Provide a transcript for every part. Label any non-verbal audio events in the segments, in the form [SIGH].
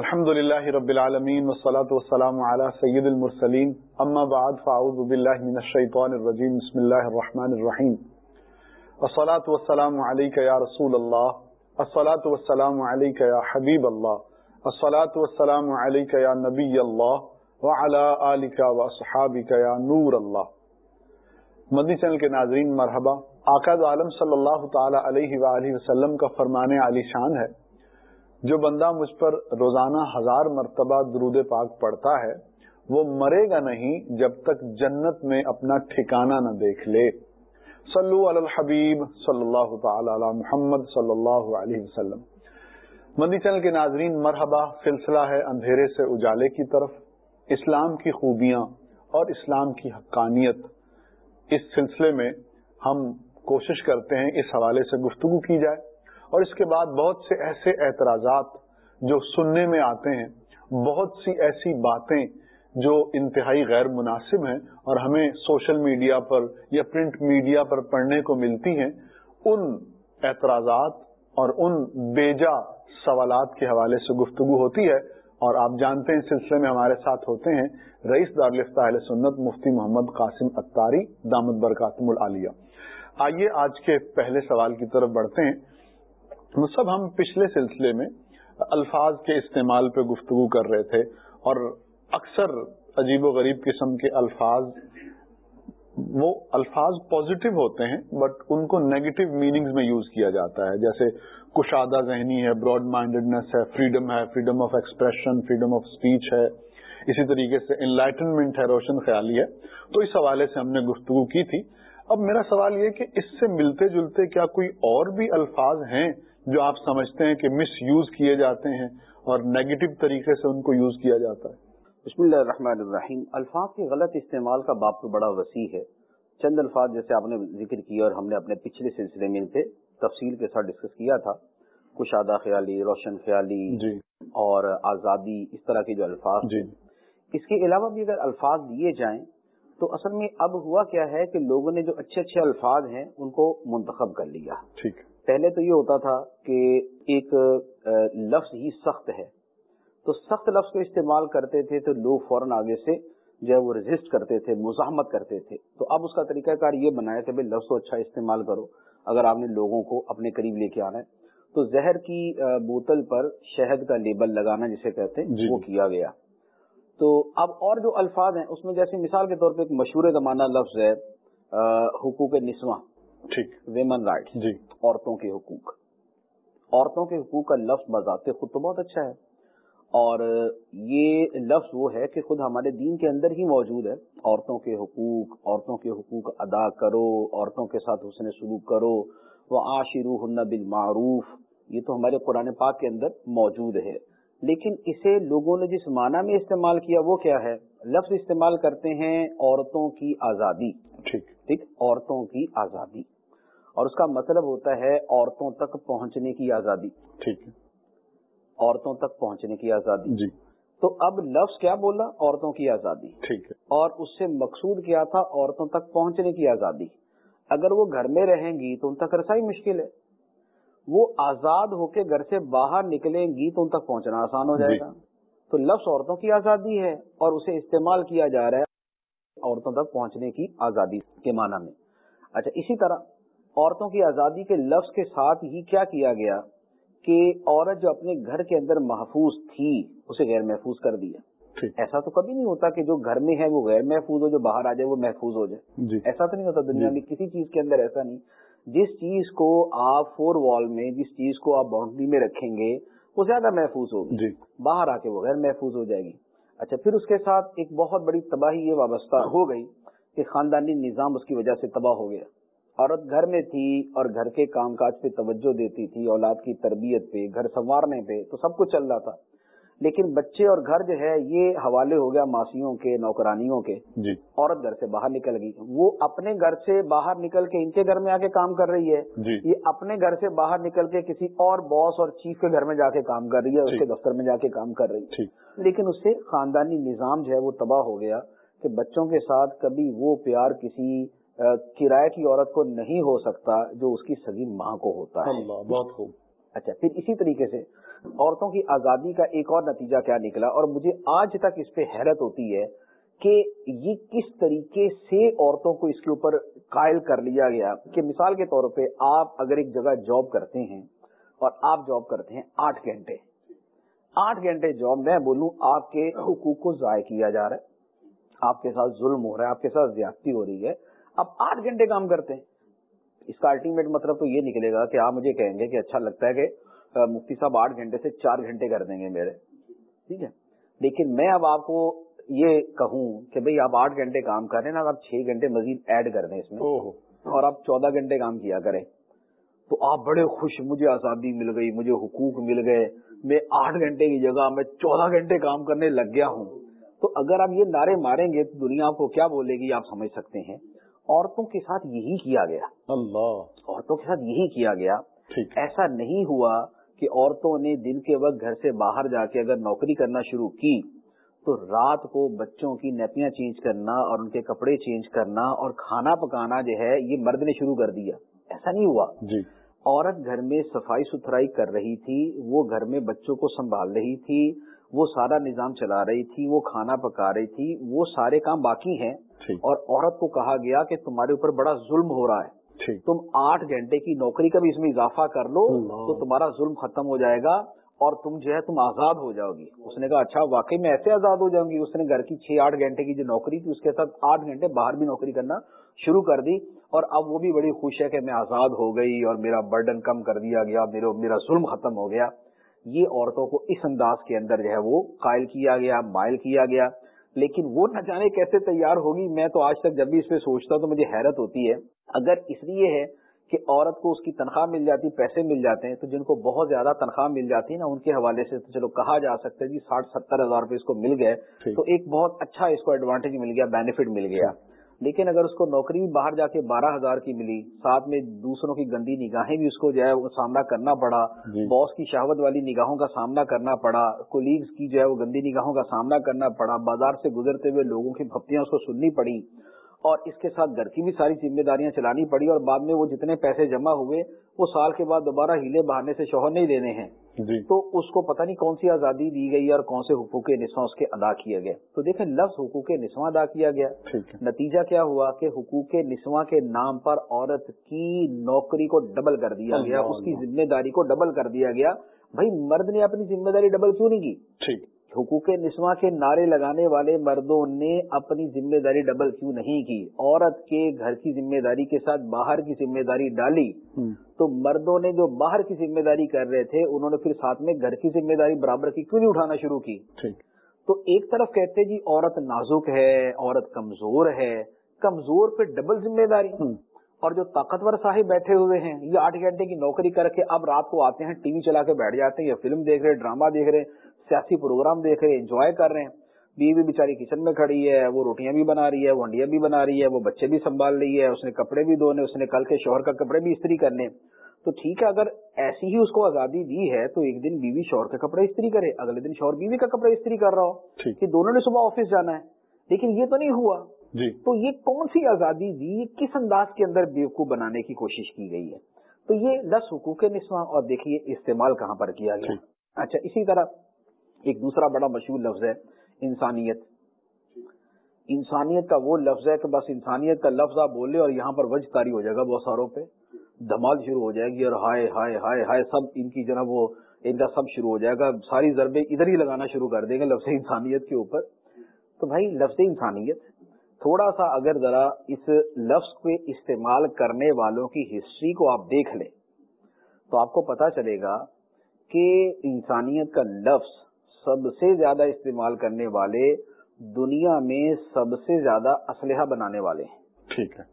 الحمد لله رب العالمين والصلاة والسلام على سيد المرسلين أما بعد فأعوذ بالله من الشيطان الرجيم بسم الله الرحمن الرحيم الصلاة والسلام عليك يا رسول الله الصلاة والسلام عليك يا حبيب الله الصلاة والسلام عليك يا نبي الله وعلى آلك وأصحابك يا نور الله مدنی چینل کے ناظرین مرحبا. آقا عالم صلی اللہ تعالی علیہ وآلہ وسلم کا فرمان علی شان ہے. جو بندہ مجھ پر روزانہ ہزار مرتبہ درود پاک پڑھتا ہے، وہ مرے گا نہیں جب تک جنت میں اپنا ٹھکانہ نہ دیکھ لے۔ صلو علی الحبیب صلی اللہ تعالی علی محمد صلی اللہ علیہ وسلم۔ مدی چینل کے ناظرین، مرحبا، سلسلہ ہے اندھیرے سے اجالے کی طرف۔ اسلام کی خوبیاں اور اسلام کی حقانیت۔ اس سلسلے میں ہم کوشش کرتے ہیں اس حوالے سے گفتگو کی جائے۔ اور اس کے بعد بہت سے ایسے اعتراضات جو سننے میں آتے ہیں، بہت سی ایسی باتیں جو انتہائی غیر مناسب ہیں اور ہمیں سوشل میڈیا پر یا پرنٹ میڈیا پر پڑھنے کو ملتی ہیں، ان اعتراضات اور ان بیجا سوالات کے حوالے سے گفتگو ہوتی ہے۔ اور آپ جانتے ہیں، اس سلسلے میں ہمارے ساتھ ہوتے ہیں رئیس دارالفتہ سنت مفتی محمد قاسم اتاری دامد برکاتم العالیہ۔ آئیے آج کے پہلے سوال کی طرف بڑھتے ہیں۔ سب ہم پچھلے سلسلے میں الفاظ کے استعمال پہ گفتگو کر رہے تھے اور اکثر عجیب و غریب قسم کے الفاظ، وہ الفاظ پازیٹو ہوتے ہیں بٹ ان کو نیگیٹو میننگز میں یوز کیا جاتا ہے۔ جیسے کشادہ ذہنی ہے براڈ مائنڈیڈنس ہے فریڈم ہے freedom of expression freedom of speech ہے۔ اسی طریقے سے انلائٹنمنٹ ہے، روشن خیالی ہے۔ تو اس حوالے سے ہم نے گفتگو کی تھی۔ اب میرا سوال یہ کہ اس سے ملتے جلتے کیا کوئی اور بھی الفاظ ہیں جو آپ سمجھتے ہیں کہ مس یوز کیے جاتے ہیں اور نیگیٹو طریقے سے ان کو یوز کیا جاتا ہے۔ بسم اللہ الرحمن الرحیم۔ الفاظ کے غلط استعمال کا باپ تو بڑا وسیع ہے۔ چند الفاظ جیسے آپ نے ذکر کیا اور ہم نے اپنے پچھلے سلسلے میں ان پہ تفصیل کے ساتھ ڈسکس کیا تھا۔ کشادہ خیالی روشن خیالی جی۔ اور آزادی اس طرح کے جو الفاظ جی۔ اس کے علاوہ بھی اگر الفاظ دیے جائیں تو اصل میں اب ہوا کیا ہے کہ لوگوں نے جو اچھے اچھے الفاظ ہیں ان کو منتخب کر لیا۔ ٹھیک۔ پہلے تو یہ ہوتا تھا کہ ایک لفظ ہی سخت ہے۔ تو سخت لفظ کو استعمال کرتے تھے تو لوگ فوراً آگے سے جو ہے وہ رجسٹ کرتے تھے مزاحمت کرتے تھے۔ تو اب اس کا طریقہ کار یہ بنایا کہ بھائی لفظ کو اچھا استعمال کرو۔ اگر آپ نے لوگوں کو اپنے قریب لے کے آنا ہے۔ تو زہر کی بوتل پر شہد کا لیبل لگانا جسے کہتے ہیں جی۔ وہ کیا گیا۔ تو اب اور جو الفاظ ہیں اس میں جیسے مثال کے طور پہ ایک مشہور زمانہ لفظ ہے حقوق نسواں۔ ٹھیک۔ ویمن رائٹ جی۔ عورتوں کے حقوق۔ عورتوں کے حقوق کا لفظ بذات خود تو بہت اچھا ہے۔ اور یہ لفظ وہ ہے کہ خود ہمارے دین کے اندر ہی موجود ہے۔ عورتوں کے حقوق عورتوں کے حقوق ادا کرو عورتوں کے ساتھ حسن سلوک کرو۔ وہ آشرو ہن بالمعروف۔ یہ تو ہمارے قرآن پاک کے اندر موجود ہے۔ لیکن اسے لوگوں نے جس معنی میں استعمال کیا وہ کیا ہے؟ لفظ استعمال کرتے ہیں عورتوں کی آزادی۔ ٹھیک۔ ٹھیک عورتوں کی آزادی۔ اور اس کا مطلب ہوتا ہے عورتوں تک پہنچنے کی آزادی۔ ٹھیک ہے۔ عورتوں تک پہنچنے کی آزادی۔ جی۔ تو اب لفظ کیا بولا؟ عورتوں کی آزادی۔ ٹھیک ہے۔ اور اس سے مقصود کیا تھا؟ عورتوں تک پہنچنے کی آزادی۔ اگر وہ گھر میں رہیں گی تو ان تک رسائی مشکل ہے۔ وہ آزاد ہو کے گھر سے باہر نکلیں گی تو ان تک پہنچنا آسان ہو جائے جی۔ گا۔ تو لفظ عورتوں کی آزادی ہے اور اسے استعمال کیا جا رہا ہے۔ عورتوں تک پہنچنے کی آزادی کے معنی میں۔ اچھا اسی طرح عورتوں کی آزادی کے لفظ کے ساتھ ہی کیا کیا گیا کہ عورت جو اپنے گھر کے اندر محفوظ تھی اسے غیر محفوظ کر دیا۔ ایسا تو کبھی نہیں ہوتا کہ جو گھر میں ہے وہ غیر محفوظ ہو جو باہر آ جائے وہ محفوظ ہو جائے۔ جی۔ ایسا تو نہیں ہوتا دنیا جی۔ میں کسی چیز کے اندر ایسا نہیں۔ جس چیز کو آپ فور وال میں جس چیز کو آپ باؤنڈری میں رکھیں گے وہ زیادہ محفوظ ہوگی۔ جی۔ باہر آ کے وہ غیر محفوظ ہو جائے گی۔ اچھا پھر اس کے ساتھ ایک بہت بڑی تباہی یہ وابستہ ہو گئی کہ خاندانی نظام اس کی وجہ سے تباہ ہو گیا۔ عورت گھر میں تھی اور گھر کے کام کاج پہ توجہ دیتی تھی، اولاد کی تربیت پہ، گھر سنوارنے پہ، تو سب کچھ چل رہا تھا۔ لیکن بچے اور گھر جو ہے یہ حوالے ہو گیا ماسیوں کے نوکرانیوں کے۔ جی۔ عورت گھر سے باہر نکل گئی۔ وہ اپنے گھر سے باہر نکل کے ان کے گھر میں آ کے کام کر رہی ہے۔ جی۔ یہ اپنے گھر سے باہر نکل کے کسی اور باس اور چیف کے گھر میں جا کے کام کر رہی ہے اس کے دفتر میں جا کے کام کر رہی ہے۔ لیکن اس سے خاندانی نظام جو ہے وہ تباہ ہو گیا کہ بچوں کے ساتھ کبھی وہ پیار کسی کرایہ کی عورت کو نہیں ہو سکتا جو اس کی سگی ماں کو ہوتا ہے۔ بہت خوب۔ اچھا پھر اسی طریقے سے عورتوں کی آزادی کا ایک اور نتیجہ کیا نکلا؟ اور مجھے آج تک اس پہ حیرت ہوتی ہے کہ یہ کس طریقے سے عورتوں کو اس کے اوپر قائل کر لیا گیا؟ کہ مثال کے طور پہ آپ اگر ایک جگہ جاب کرتے ہیں اور آپ جاب کرتے ہیں آٹھ گھنٹے آٹھ گھنٹے جاب، میں بولوں آپ کے حقوق کو ضائع کیا جا رہا ہے، آپ کے ساتھ ظلم ہو رہا ہے، آپ کے ساتھ زیادتی ہو رہی ہے، اب آٹھ گھنٹے کام کرتے ہیں۔ اس کا الٹیمیٹ مطلب تو یہ نکلے گا کہ آپ مجھے کہیں گے کہ اچھا لگتا ہے کہ مفتی صاحب آٹھ گھنٹے سے چار گھنٹے کر دیں گے میرے۔ ٹھیک ہے؟ لیکن میں اب آپ کو یہ کہوں کہ بھئی آپ آٹھ گھنٹے کام کر رہے ہیں نا آپ چھ گھنٹے مزید ایڈ کر دیں اس میں۔ اور آپ چودہ گھنٹے کام کیا کریں۔ تو آپ بڑے خوش مجھے آزادی مل گئی مجھے حقوق مل گئے۔ میں آٹھ گھنٹے کی جگہ میں چودہ گھنٹے کام کرنے لگ گیا ہوں۔ تو اگر آپ یہ نعرے ماریں گے تو دنیا آپ کو کیا بولے گی؟ آپ سمجھ سکتے ہیں۔ عورتوں کے ساتھ یہی کیا گیا۔ اللہ۔ عورتوں کے ساتھ یہی کیا گیا۔ ایسا نہیں ہوا کہ عورتوں نے دن کے وقت گھر سے باہر جا کے اگر نوکری کرنا شروع کی تو رات کو بچوں کی نیپیاں چینج کرنا اور ان کے کپڑے چینج کرنا اور کھانا پکانا جو ہے یہ مرد نے شروع کر دیا۔ ایسا نہیں ہوا۔ جی۔ عورت گھر میں صفائی ستھرائی کر رہی تھی وہ گھر میں بچوں کو سنبھال رہی تھی وہ سارا نظام چلا رہی تھی وہ کھانا پکا رہی تھی وہ سارے کام باقی ہیں۔ اور عورت کو کہا گیا کہ تمہارے اوپر بڑا ظلم ہو رہا ہے۔ تم آٹھ گھنٹے کی نوکری کا بھی اس میں اضافہ کر لو تو تمہارا ظلم ختم ہو جائے گا اور تم جو ہے تم آزاد ہو جاؤ گی۔ اس نے کہا اچھا واقعی میں ایسے آزاد ہو جاؤں گی۔ اس نے گھر کی چھ آٹھ گھنٹے کی جو نوکری تھی اس کے ساتھ آٹھ گھنٹے باہر بھی نوکری کرنا شروع کر دی اور اب وہ بھی بڑی خوش ہے کہ میں آزاد ہو گئی اور میرا برڈن کم کر دیا گیا میرا میرا ظلم ختم ہو گیا۔ یہ عورتوں کو اس انداز کے اندر جو ہے وہ قائل کیا گیا مائل کیا گیا۔ لیکن وہ نہ جانے کیسے تیار ہوگی میں تو آج تک جب بھی اس پہ سوچتا ہوں تو مجھے حیرت ہوتی ہے۔ اگر اس لیے ہے کہ عورت کو اس کی تنخواہ مل جاتی پیسے مل جاتے ہیں تو جن کو بہت زیادہ تنخواہ مل جاتی ہے نا ان کے حوالے سے تو چلو کہا جا سکتا ہے جی ساٹھ ستر ہزار روپے اس کو مل گئے تو ایک بہت اچھا اس کو ایڈوانٹیج مل گیا بینیفٹ مل گیا۔ لیکن اگر اس کو نوکری باہر جا کے بارہ ہزار کی ملی ساتھ میں دوسروں کی گندی نگاہیں بھی اس کو جو ہے وہ سامنا کرنا پڑا باس کی شہوت والی نگاہوں کا سامنا کرنا پڑا کولیگز کی جو ہے وہ گندی نگاہوں کا سامنا کرنا پڑا بازار سے گزرتے ہوئے لوگوں کی پھپتیاں اس کو سننی پڑی اور اس کے ساتھ گھر کی بھی ساری ذمہ داریاں چلانی پڑی اور بعد میں وہ جتنے پیسے جمع ہوئے وہ سال کے بعد دوبارہ ہیلے بہانے سے شوہر نہیں لینے ہیں۔ جی۔ تو اس کو پتہ نہیں کون سی آزادی دی گئی اور کون سے حقوق نسواں اس کے ادا کیے گئے۔ تو دیکھیں لفظ حقوق نسواں ادا کیا گیا۔ نتیجہ کیا ہوا کہ حقوق نسواں کے نام پر عورت کی نوکری کو ڈبل کر دیا گیا اس کی ذمہ داری کو ڈبل کر دیا گیا۔ بھائی مرد نے اپنی ذمہ داری ڈبل کیوں نہیں کی؟ حقوق نسواں کے نعرے لگانے والے مردوں نے اپنی ذمہ داری ڈبل کیوں نہیں کی؟ عورت کے گھر کی ذمہ داری کے ساتھ باہر کی ذمہ داری ڈالی تو مردوں نے جو باہر کی ذمہ داری کر رہے تھے انہوں نے پھر ساتھ میں گھر کی ذمہ داری برابر کی کیوں نہیں اٹھانا شروع کی؟ تو ایک طرف کہتے جی عورت نازک ہے عورت کمزور ہے کمزور پہ ڈبل ذمہ داری۔ اور جو طاقتور صاحب بیٹھے ہوئے ہیں یہ آٹھ گھنٹے کی نوکری کر کے اب رات کو آتے ہیں ٹی وی چلا کے بیٹھ جاتے ہیں یا فلم دیکھ رہے ڈرامہ دیکھ رہے سیاسی پروگرام دیکھ رہے انجوائے کر رہے ہیں۔ بیوی بیچاری کچن میں کھڑی ہے وہ روٹیاں بھی بنا رہی ہے وہ انڈیاں بھی بنا رہی ہے وہ بچے بھی سنبھال رہی ہے اس نے کپڑے بھی دھونے اس نے کل کے شوہر کا کپڑے بھی استری کرنے۔ تو ٹھیک ہے اگر ایسی ہی اس کو آزادی دی ہے تو ایک دن بیوی شوہر کے کپڑے استری کرے اگلے دن شوہر بیوی کا کپڑے استری کر رہا ہو کہ دونوں نے صبح آفس جانا ہے۔ لیکن یہ تو نہیں ہوا۔ جی۔ تو یہ کون سی آزادی دی کس انداز کے اندر بیوقوف بنانے کی کوشش کی گئی ہے؟ تو یہ دس حقوق نسواں اور دیکھیے استعمال کہاں پر کیا گیا۔ اچھا اسی طرح ایک دوسرا بڑا مشہور لفظ ہے انسانیت۔ انسانیت کا وہ لفظ ہے کہ بس انسانیت کا لفظ آپ بولے اور یہاں پر وجہ تاری ہو جائے گا بہت ساروں پہ۔ دھمال شروع ہو جائے گی اور ہائے ہائے ہائے ہائے، سب ان کی جناب وہ ان کا سب شروع ہو جائے گا۔ ساری ضربے ادھر ہی لگانا شروع کر دیں گے لفظ انسانیت کے اوپر۔ تو بھائی لفظ انسانیت، تھوڑا سا اگر ذرا اس لفظ کو استعمال کرنے والوں کی ہسٹری کو آپ دیکھ لیں تو آپ کو پتا چلے گا کہ انسانیت کا لفظ سب سے زیادہ استعمال کرنے والے دنیا میں سب سے زیادہ اسلحہ بنانے والے ہیں۔ ٹھیک ہے۔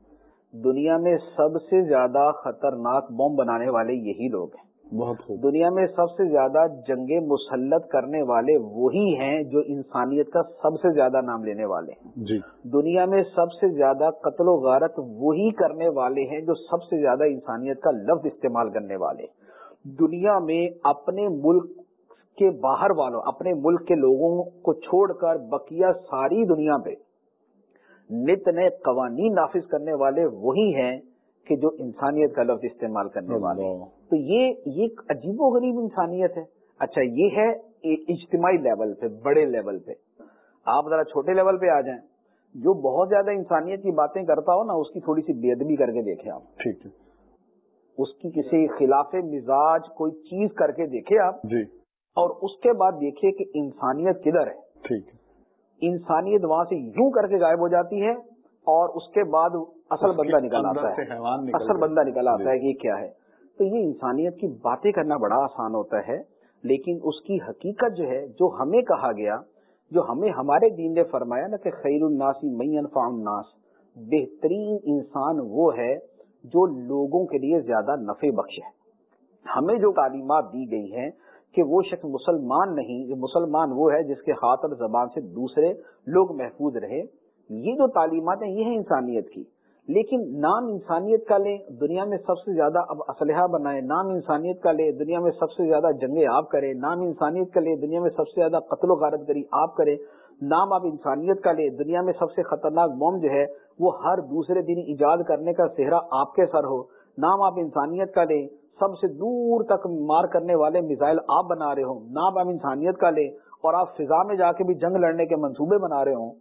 دنیا میں سب سے زیادہ خطرناک بم بنانے والے یہی لوگ ہیں۔ بہت خوب۔ دنیا میں سب سے زیادہ جنگ مسلط کرنے والے وہی ہیں جو انسانیت کا سب سے زیادہ نام لینے والے ہیں۔ جی۔ دنیا میں سب سے زیادہ قتل و غارت وہی کرنے والے ہیں جو سب سے زیادہ انسانیت کا لفظ استعمال کرنے والے دنیا میں اپنے ملک کے باہر والوں اپنے ملک کے لوگوں کو چھوڑ کر بقیہ ساری دنیا پہ نت نئے قوانین نافذ کرنے والے وہی ہیں کہ جو انسانیت کا لفظ استعمال کرنے والے تو یہ یہ ایک عجیب و غریب انسانیت ہے۔ اچھا یہ ہے اجتماعی لیول پہ بڑے لیول پہ۔ آپ ذرا چھوٹے لیول پہ آ جائیں۔ جو بہت زیادہ انسانیت کی باتیں کرتا ہو نا اس کی تھوڑی سی بے ادبی کر کے دیکھیں آپ۔ ٹھیک ہے۔ اس کی کسی خلاف مزاج کوئی چیز کر کے دیکھے آپ۔ جی۔ اور اس کے بعد دیکھیے کہ انسانیت کدھر ہے۔ ٹھیک ہے۔ انسانیت وہاں سے یوں کر کے غائب ہو جاتی ہے اور اس کے بعد اصل بندہ نکل آتا ہے۔ اصل بندہ نکل آتا ہے کہ یہ کیا ہے۔ تو یہ انسانیت کی باتیں کرنا بڑا آسان ہوتا ہے لیکن اس کی حقیقت جو ہے جو ہمیں کہا گیا جو ہمیں ہمارے دین نے فرمایا نا کہ خیر الناس می انفع الناس بہترین انسان وہ ہے جو لوگوں کے لیے زیادہ نفع بخش ہے ہمیں جو تعلیمات دی گئی ہیں کہ وہ شخص مسلمان نہیں مسلمان وہ ہے جس کے ہاتھ اور زبان سے دوسرے لوگ محفوظ رہے۔ یہ جو تعلیمات ہیں، یہ ہیں انسانیت کی۔ لیکن نام انسانیت کا لیں، دنیا میں سب سے زیادہ اب اسلحہ بنائے، نام انسانیت کا لے دنیا میں سب سے زیادہ جنگیں آپ کریں، نام انسانیت کا لے دنیا میں سب سے زیادہ قتل و غارت گری آپ کریں۔ نام آپ انسانیت کا لے دنیا میں سب سے خطرناک بوم جو ہے، وہ ہر دوسرے دن ایجاد کرنے کا صحرا آپ کے سر ہو۔ نام آپ انسانیت کا لیں سب سے دور تک مار کرنے والے میزائل آپ بنا رہے ہوں نام آپ انسانیت کا لیں اور آپ فضا میں جا کے بھی جنگ لڑنے کے منصوبے بنا رہے ہوں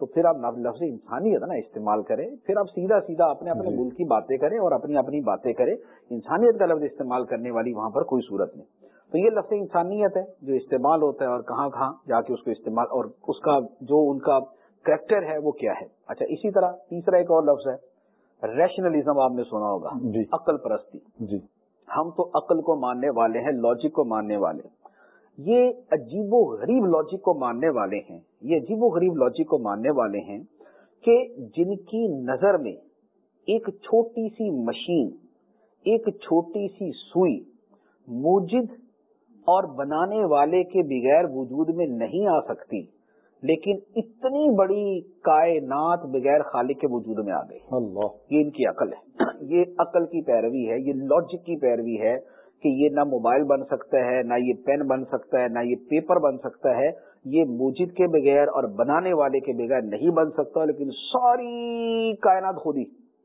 تو پھر آپ لفظ انسانیت نا استعمال کریں پھر آپ سیدھا سیدھا اپنے اپنے جی۔ ملک کی باتیں کریں اور اپنی اپنی باتیں کریں انسانیت کا لفظ استعمال کرنے والی وہاں پر کوئی صورت نہیں۔ تو یہ لفظ انسانیت ہے جو استعمال ہوتا ہے اور کہاں کہاں جا کے اس کو استعمال اور اس کا جو ان کا کریکٹر ہے وہ کیا ہے۔ اچھا اسی طرح تیسرا ایک اور لفظ ہے ریشنلزم آپ نے سنا ہوگا جی۔ عقل پرستی۔ جی۔ ہم تو عقل کو ماننے والے ہیں لاجک کو ماننے والے۔ یہ عجیب و غریب لاجک کو ماننے والے ہیں۔ یہ عجیب و غریب لاجک کو ماننے والے ہیں کہ جن کی نظر میں ایک چھوٹی سی مشین، ایک چھوٹی سی سوئی موجد اور بنانے والے کے بغیر وجود میں نہیں آ سکتی۔ لیکن اتنی بڑی کائنات بغیر خالق کے وجود میں آ گئی۔ اللہ۔ یہ ان کی عقل ہے۔ [CLEARS THROAT] یہ عقل کی پیروی ہے یہ لاجک کی پیروی ہے کہ یہ نہ موبائل بن سکتا ہے نہ یہ پین بن سکتا ہے نہ یہ پیپر بن سکتا ہے۔ یہ موجد کے بغیر اور بنانے والے کے بغیر نہیں بن سکتا لیکن ساری کائنات خود ہی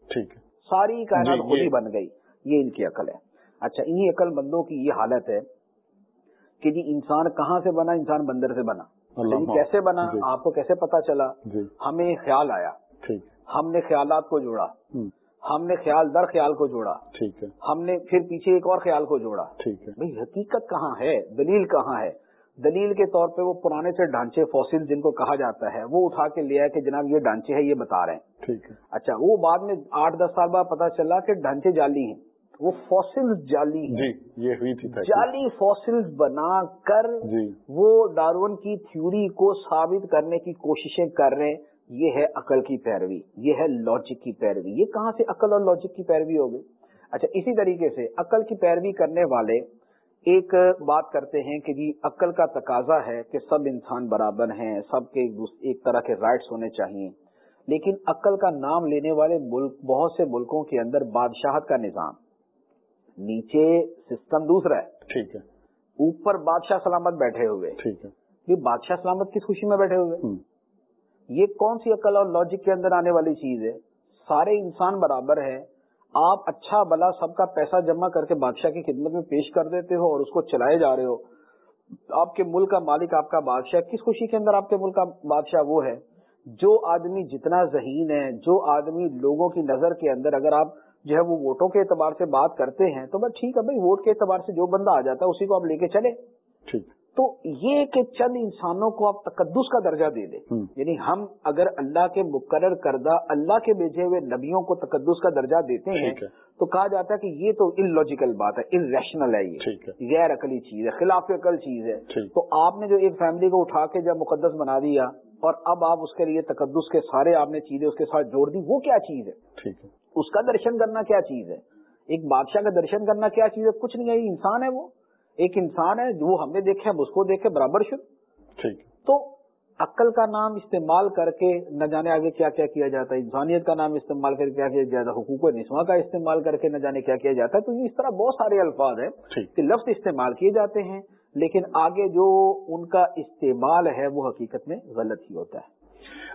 ٹھیک ہے۔ ساری کائنات جی، خود ہی بن گئی۔ یہ ان کی عقل ہے۔ اچھا انہی عقل مندوں کی یہ حالت ہے کہ جی انسان کہاں سے بنا انسان بندر سے بنا۔ جی کیسے بنا جی۔ آپ کو کیسے پتا چلا؟ جی۔ ہمیں خیال آیا۔ ہم نے خیالات کو جوڑا۔ ہم، نے خیال در خیال کو جوڑا۔ ٹھیک ہے۔ ہم نے پھر پیچھے ایک اور خیال کو جوڑا۔ ٹھیک ہے۔ بھئی حقیقت کہاں ہے؟ دلیل کہاں ہے؟ دلیل کے طور پہ وہ پرانے سے ڈھانچے فوسل جن کو کہا جاتا ہے وہ اٹھا کے لیا کہ جناب یہ ڈھانچے ہے یہ بتا رہے ہیں۔ ٹھیک ہے۔ اچھا وہ بعد میں آٹھ دس سال بعد پتا چلا کہ ڈھانچے جعلی ہیں۔ وہ فوسل جعلی ہیں۔ جی یہ ہوئی تھی۔ جعلی فوسل بنا کر جی۔ وہ ڈارون کی تھیوری کو ثابت کرنے کی کوششیں کر رہے ہیں۔ یہ ہے عقل کی پیروی یہ ہے لاجک کی پیروی۔ یہ کہاں سے عقل اور لاجک کی پیروی ہو گئی؟ اچھا اسی طریقے سے عقل کی پیروی کرنے والے ایک بات کرتے ہیں کہ جی عقل کا تقاضا ہے کہ سب انسان برابر ہیں سب کے ایک طرح کے رائٹس ہونے چاہیے۔ لیکن عقل کا نام لینے والے ملک بہت سے ملکوں کے اندر بادشاہت کا نظام۔ نیچے سسٹم دوسرا ہے۔ ٹھیک ہے۔ اوپر بادشاہ سلامت بیٹھے ہوئے۔ ٹھیک ہے۔ یہ بادشاہ سلامت کس خوشی میں بیٹھے ہوئے؟ یہ کون سی عقل اور لاجک کے اندر آنے والی چیز ہے؟ سارے انسان برابر ہیں۔ آپ اچھا بلا سب کا پیسہ جمع کر کے بادشاہ کی خدمت میں پیش کر دیتے ہو اور اس کو چلائے جا رہے ہو۔ آپ کے ملک کا مالک آپ کا بادشاہ کس خوشی کے اندر آپ کے ملک کا بادشاہ وہ ہے؟ جو آدمی جتنا ذہین ہے جو آدمی لوگوں کی نظر کے اندر اگر آپ جو ہے وہ ووٹوں کے اعتبار سے بات کرتے ہیں تو بس ٹھیک ہے بھائی ووٹ کے اعتبار سے جو بندہ آ جاتا ہے اسی کو آپ لے کے چلے ٹھیک۔ تو یہ کہ چند انسانوں کو آپ تقدس کا درجہ دے دیں۔ یعنی ہم اگر اللہ کے مقرر کردہ اللہ کے بھیجے ہوئے نبیوں کو تقدس کا درجہ دیتے ہیں تو کہا جاتا ہے کہ یہ تو ان لاجیکل بات ہے ان ریشنل ہے یہ۔ غیر عقلی چیز ہے خلاف عقل چیز ہے۔ تو آپ نے جو ایک فیملی کو اٹھا کے جب مقدس بنا دیا اور اب آپ اس کے لیے تقدس کے سارے آپ نے چیزیں اس کے ساتھ جوڑ دی وہ کیا چیز ہے؟ ٹھیک ہے۔ اس کا درشن کرنا کیا چیز ہے؟ ایک بادشاہ کا درشن کرنا کیا چیز ہے؟ کچھ نہیں ہے انسان ہے وہ۔ ایک انسان ہے جو ہم نے دیکھا ہم اس کو دیکھے برابر شد۔ تو عقل کا نام استعمال کر کے نہ جانے آگے کیا کیا کیا جاتا ہے انسانیت کا نام استعمال کر کے کیا کیا جاتا ہے حقوق نسواں کا استعمال کر کے نہ جانے کیا کیا جاتا ہے۔ تو یہ اس طرح بہت سارے الفاظ ہیں کہ لفظ استعمال کیے جاتے ہیں لیکن آگے جو ان کا استعمال ہے وہ حقیقت میں غلط ہی ہوتا ہے۔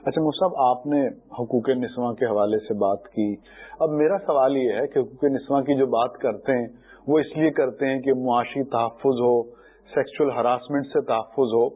اچھا مصعب، آپ نے حقوق نسواں کے حوالے سے بات کی۔ اب میرا سوال یہ ہے کہ حقوق نسواں کی جو بات کرتے ہیں، وہ اس لیے کرتے ہیں کہ معاشی تحفظ ہو سیکچل ہراسمنٹ سے تحفظ ہو،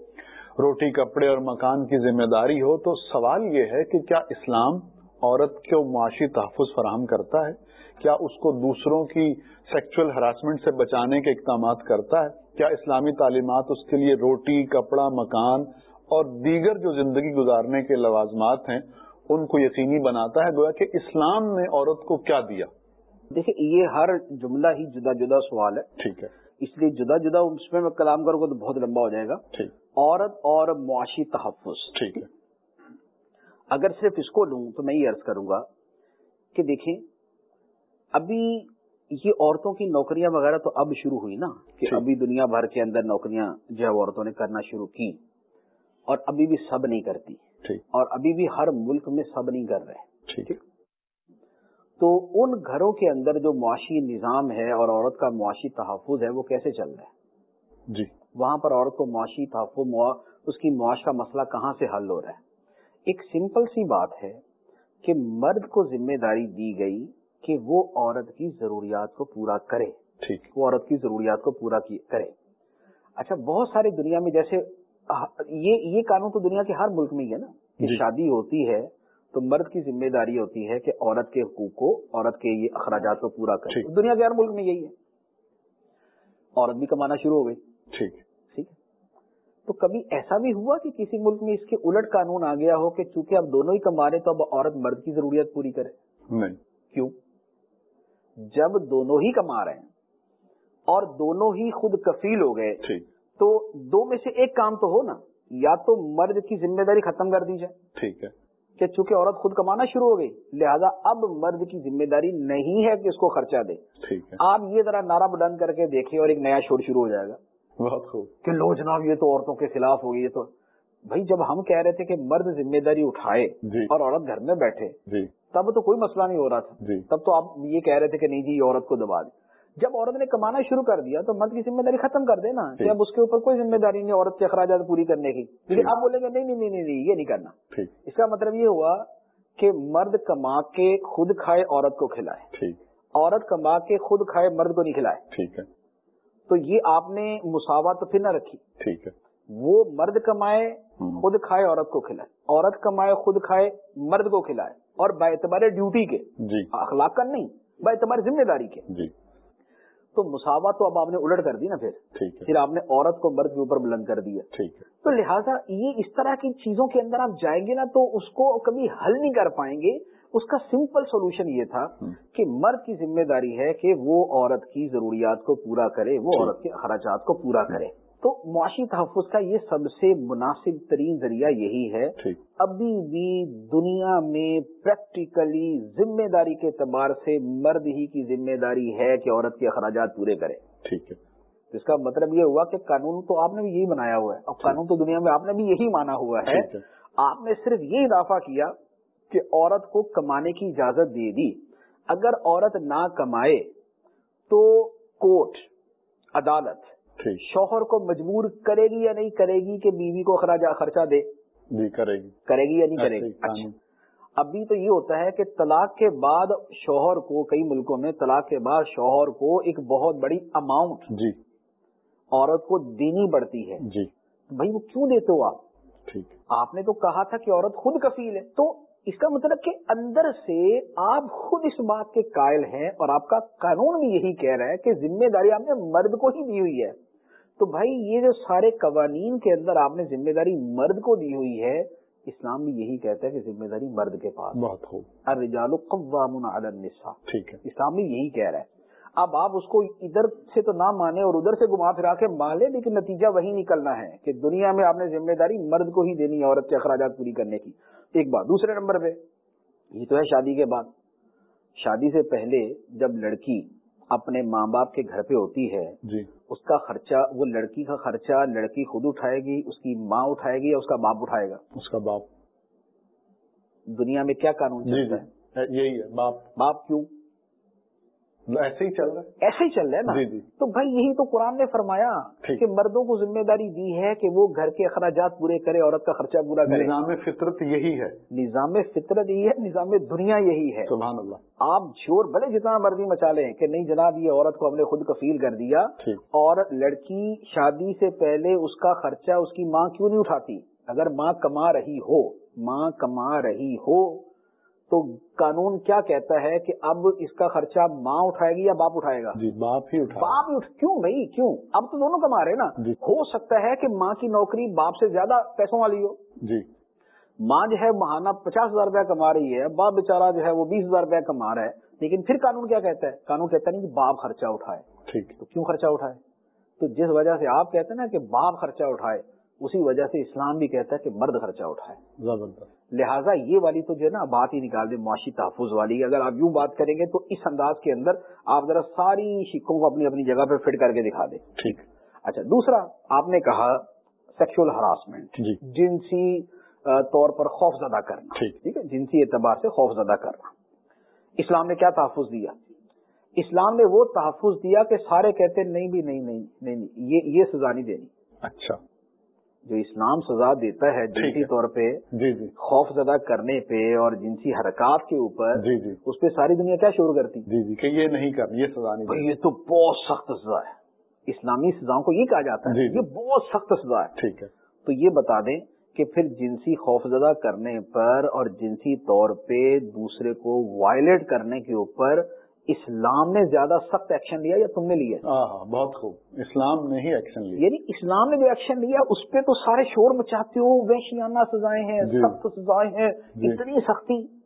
روٹی، کپڑے اور مکان کی ذمہ داری ہو۔ تو سوال یہ ہے کہ کیا اسلام عورت کو معاشی تحفظ فراہم کرتا ہے؟ کیا اس کو دوسروں کی سیکچل ہراسمنٹ سے بچانے کے اقدامات کرتا ہے؟ کیا اسلامی تعلیمات اس کے لیے روٹی، کپڑا، مکان اور دیگر جو زندگی گزارنے کے لوازمات ہیں ان کو یقینی بناتا ہے گویا کہ اسلام نے عورت کو کیا دیا۔ دیکھیں یہ ہر جملہ ہی جدا جدا سوال ہے۔ ٹھیک ہے۔ اس لیے جدا جدا اس میں میں کلام کروں گا تو بہت لمبا ہو جائے گا۔ ٹھیک۔ عورت اور معاشی تحفظ۔ ٹھیک ہے۔ اگر صرف اس کو لوں تو میں یہ عرض کروں گا کہ دیکھیں ابھی یہ عورتوں کی نوکریاں وغیرہ تو اب شروع ہوئی نا کہ۔ ابھی دنیا بھر کے اندر نوکریاں جو ہے عورتوں نے کرنا شروع کی۔ اور ابھی بھی سب نہیں کرتی۔ اور ابھی بھی ہر ملک میں سب نہیں کر رہے۔ ٹھیک۔ تو ان گھروں کے اندر جو معاشی نظام ہے اور عورت کا معاشی تحفظ ہے وہ کیسے چل رہا ہے؟ جی۔ وہاں پر عورت کو معاشی تحفظ اس کی معاش کا مسئلہ کہاں سے حل ہو رہا ہے؟ ایک سمپل سی بات ہے کہ مرد کو ذمہ داری دی گئی کہ وہ عورت کی ضروریات کو پورا کرے۔ ٹھیک۔ وہ عورت کی ضروریات کو پورا کرے۔ اچھا بہت ساری دنیا میں جیسے یہ یہ قانون تو دنیا کے ہر ملک میں ہی ہے نا کہ جی۔ شادی ہوتی ہے تو مرد کی ذمہ داری ہوتی ہے کہ عورت کے حقوق کو عورت کے یہ اخراجات کو پورا کرے۔ دنیا کے ہر ملک میں یہی ہے۔ عورت بھی کمانا شروع ہو گئی۔ ٹھیک۔ ٹھیک تو کبھی ایسا بھی ہوا کہ کسی ملک میں اس کے الٹ قانون آ گیا ہو کہ چونکہ اب دونوں ہی کما رہے تو اب عورت مرد کی ضروریات پوری کرے؟ نہیں۔ کیوں؟ جب دونوں ہی کما رہے ہیں اور دونوں ہی خود کفیل ہو گئے ٹھیک۔ تو دو میں سے ایک کام تو ہو نا یا تو مرد کی ذمہ داری ختم کر دی جائے۔ ٹھیک ہے۔ کہ چونکہ عورت خود کمانا شروع ہو گئی لہذا اب مرد کی ذمہ داری نہیں ہے کہ اس کو خرچہ دے۔ ٹھیک ہے۔ آپ یہ ذرا نعرہ بلند کر کے دیکھیں اور ایک نیا شور شروع ہو جائے گا۔ بہت خوب۔ کہ لو جناب یہ تو عورتوں کے خلاف ہو گئی یہ تو۔ بھائی جب ہم کہہ رہے تھے کہ مرد ذمہ داری اٹھائے جی۔ اور عورت گھر میں بیٹھے جی۔ تب تو کوئی مسئلہ نہیں ہو رہا تھا۔ جی۔ تب تو آپ یہ کہہ رہے تھے کہ نہیں جی عورت کو دبا دے جب عورت نے کمانا شروع کر دیا تو مرد کی ذمہ داری ختم کر دینا کہ۔ اب اس کے اوپر کوئی ذمہ داری نہیں عورت کے اخراجات پوری کرنے کی۔ لیکن آپ بولیں گے نہیں نہیں نہیں یہ نہیں کرنا۔ اس کا مطلب یہ ہوا کہ مرد کما کے خود کھائے عورت کو کھلائے۔ عورت کما کے خود کھائے مرد کو نہیں کھلائے۔ ٹھیک ہے۔ تو یہ آپ نے مساوات تو پھر نہ رکھی۔ ٹھیک ہے۔ وہ مرد کمائے۔ خود کھائے عورت کو کھلائے۔ عورت کمائے خود کھائے مرد کو کھلائے۔ اور باعتبار ڈیوٹی کے۔ جی۔ اخلاقن نہیں باعتبار ذمہ داری کے۔ جی۔ تو مساوات تو اب آپ نے الٹ کر دی نا پھر۔ پھر آپ نے عورت کو مرد کے اوپر بلند کر دیا۔ ٹھیک ہے۔ تو لہٰذا یہ اس طرح کی چیزوں کے اندر آپ جائیں گے نا تو اس کو کبھی حل نہیں کر پائیں گے۔ اس کا سمپل سولوشن یہ تھا۔ کہ مرد کی ذمہ داری ہے کہ وہ عورت کی ضروریات کو پورا کرے وہ۔ عورت کے اخراجات کو پورا کرے۔ تو معاشی تحفظ کا یہ سب سے مناسب ترین ذریعہ یہی ہے۔ ابھی بھی دنیا میں پریکٹیکلی ذمہ داری کے اعتبار سے مرد ہی کی ذمہ داری ہے کہ عورت کے اخراجات پورے کرے۔ ٹھیک ہے۔ اس کا مطلب یہ ہوا کہ قانون تو آپ نے بھی یہی بنایا ہوا ہے۔ اور قانون تو دنیا میں آپ نے بھی یہی مانا ہوا ہے۔ آپ نے صرف یہ اضافہ کیا کہ عورت کو کمانے کی اجازت دے دی۔ اگر عورت نہ کمائے تو کوٹ عدالت شوہر کو مجبور کرے گی یا نہیں کرے گی کہ بیوی کو خراج خرچہ دے؟ جی کرے گی۔ کرے گی یا نہیں کرے گی۔ اچھا۔ ابھی تو یہ ہوتا ہے کہ طلاق کے بعد شوہر کو کئی ملکوں میں طلاق کے بعد شوہر کو ایک بہت بڑی اماؤنٹ جی۔ عورت کو دینی پڑتی ہے۔ جی۔ بھائی وہ کیوں دیتے ہو آپ؟ ٹھیک۔ آپ نے تو کہا تھا کہ عورت خود کفیل ہے۔ تو اس کا مطلب کہ اندر سے آپ خود اس بات کے قائل ہیں اور آپ کا قانون بھی یہی کہہ رہا ہے کہ ذمہ داری آپ نے مرد کو ہی دی ہوئی ہے۔ تو بھائی یہ جو سارے قوانین کے اندر آپ نے ذمہ داری مرد کو دی ہوئی ہے اسلام بھی یہی کہتا ہے کہ ذمہ داری مرد کے پاس بہت الرجال قوامون علی النساء۔ ٹھیک ہے۔ اسلام بھی یہی کہہ رہا ہے۔ اب آپ اس کو ادھر سے تو نہ مانے اور ادھر سے گما پھرا کے مان لیں لیکن نتیجہ وہی نکلنا ہے کہ دنیا میں آپ نے ذمہ داری مرد کو ہی دینی ہے عورت کے اخراجات پوری کرنے کی۔ ایک بات دوسرے نمبر پہ یہ تو ہے شادی کے بعد۔ شادی سے پہلے جب لڑکی اپنے ماں باپ کے گھر پہ ہوتی ہے جی۔ اس کا خرچہ وہ لڑکی کا خرچہ لڑکی خود اٹھائے گی اس کی ماں اٹھائے گی یا اس کا باپ اٹھائے گا؟ اس کا باپ۔ دنیا میں کیا قانون جی جی یہی ہے باپ۔ باپ کیوں؟ ایسے ہی چل رہا ہے۔ ایسے ہی چل رہا ہے نا؟ جی جی۔ تو بھائی یہی تو قرآن نے فرمایا۔ کہ مردوں کو ذمہ داری دی ہے کہ وہ گھر کے اخراجات پورے کرے عورت کا خرچہ پورا کرے۔ نظام فطرت یہی ہے۔ نظام فطرت یہی ہے نظام دنیا یہی ہے۔ سبحان اللہ۔ آپ شور بھلے جتنا مرضی مچا لیں کہ نہیں جناب یہ عورت کو ہم نے خود کفیل کر دیا اور لڑکی شادی سے پہلے اس کا خرچہ اس کی ماں کیوں نہیں اٹھاتی؟ اگر ماں کما رہی ہو ماں کما رہی ہو تو قانون کیا کہتا ہے کہ اب اس کا خرچہ ماں اٹھائے گی یا باپ اٹھائے گا؟ جی باپ ہی اٹھا باپ ہی اٹھ کیوں بھائی؟ کیوں؟ اب تو دونوں کما رہے نا۔ جی۔ ہو سکتا ہے کہ ماں کی نوکری باپ سے زیادہ پیسوں والی ہو۔ جی۔ ماں جو ہے ماہانہ پچاس ہزار روپیہ کما رہی ہے باپ بیچارہ جو ہے وہ بیس ہزار روپیہ کما رہا ہے۔ لیکن پھر قانون کیا کہتا ہے؟ قانون کہتا نہیں کہ باپ خرچہ اٹھائے۔ ٹھیک۔ تو کیوں خرچہ اٹھائے؟ تو جس وجہ سے آپ کہتے ہیں نا کہ باپ خرچہ اٹھائے اسی وجہ سے اسلام بھی کہتا ہے کہ مرد خرچہ اٹھائے۔ زبردست۔ لہٰذا یہ والی تو جو ہے نا بات ہی نکال دیں معاشی تحفظ والی۔ اگر آپ یوں بات کریں گے تو اس انداز کے اندر آپ ذرا ساری شکوں کو اپنی اپنی جگہ پہ فٹ کر کے دکھا دیں۔ ٹھیک۔ اچھا دوسرا آپ نے کہا سیکشل ہراسمنٹ جی۔ جنسی آ، طور پر خوف زدہ کرنا۔ ٹھیک۔ ہے؟ جنسی اعتبار سے خوف زدہ کرنا۔ اسلام نے کیا تحفظ دیا؟ اسلام نے وہ تحفظ دیا کہ سارے کہتے ہیں، نہیں بھی نہیں نہیں نہیں یہ سزا نہیں دینی۔ اچھا۔ جو اسلام سزا دیتا ہے جنسی۔ طور پہ جی جی۔ خوف زدہ کرنے پہ اور جنسی حرکات کے اوپر جی جی۔ اس پہ ساری دنیا کیا شروع کرتی؟ جی جی کہ یہ نہیں کر یہ سزا نہیں۔ یہ تو بہت سخت سزا ہے۔ اسلامی سزاؤں کو یہ کہا جاتا ہے۔ جی، جی۔ یہ بہت سخت سزا ہے۔ ٹھیک ہے۔ تو یہ بتا دیں کہ پھر جنسی خوفزدہ کرنے پر اور جنسی طور پہ دوسرے کو وائلیٹ کرنے کے اوپر اسلام نے زیادہ سخت ایکشن لیا یا تم نے لیا؟ بہت خوب۔ اسلام نے ہی ایکشن لیا۔ یعنی اسلام نے جو ایکشن لیا اس پہ تو سارے شور مچاتے ہو وحشیانہ سزائیں ہیں جی۔ سخت سزائیں ہیں جی۔ اتنی سختی۔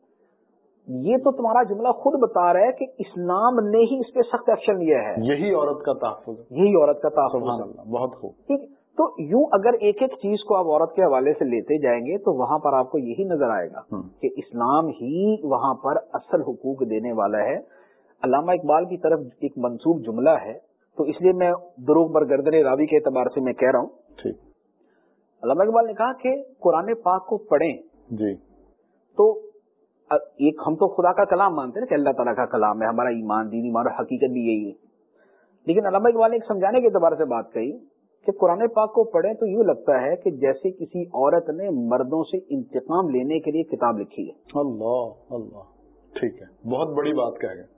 یہ تو تمہارا جملہ خود بتا رہا ہے کہ اسلام نے ہی اس پہ سخت ایکشن لیا ہے۔ یہی عورت کا تحفظ۔ یہی عورت کا تحفظ۔ اللہ بہت خوب۔ ٹھیک۔ تو یوں اگر ایک ایک چیز کو آپ عورت کے حوالے سے لیتے جائیں گے تو وہاں پر آپ کو یہی نظر آئے گا۔ کہ اسلام ہی وہاں پر اصل حقوق دینے والا ہے۔ علامہ اقبال کی طرف ایک منسوب جملہ ہے تو اس لیے میں دروغ برگردن راوی کے اعتبار سے میں کہہ رہا ہوں۔ ٹھیک۔ علامہ اقبال نے کہا کہ قرآن پاک کو پڑھیں۔ جی۔ تو ایک ہم تو خدا کا کلام مانتے ہیں کہ اللہ تعالیٰ کا کلام ہے ہمارا ایمان دین ایمان اور حقیقت بھی یہی ہے۔ لیکن علامہ اقبال نے ایک سمجھانے کے اعتبار سے بات کہی کہ قرآن پاک کو پڑھیں تو یوں لگتا ہے کہ جیسے کسی عورت نے مردوں سے انتقام لینے کے لیے کتاب لکھی ہے۔ اللہ اللہ۔ ٹھیک ہے۔ بہت بڑی بات کہہ گئے۔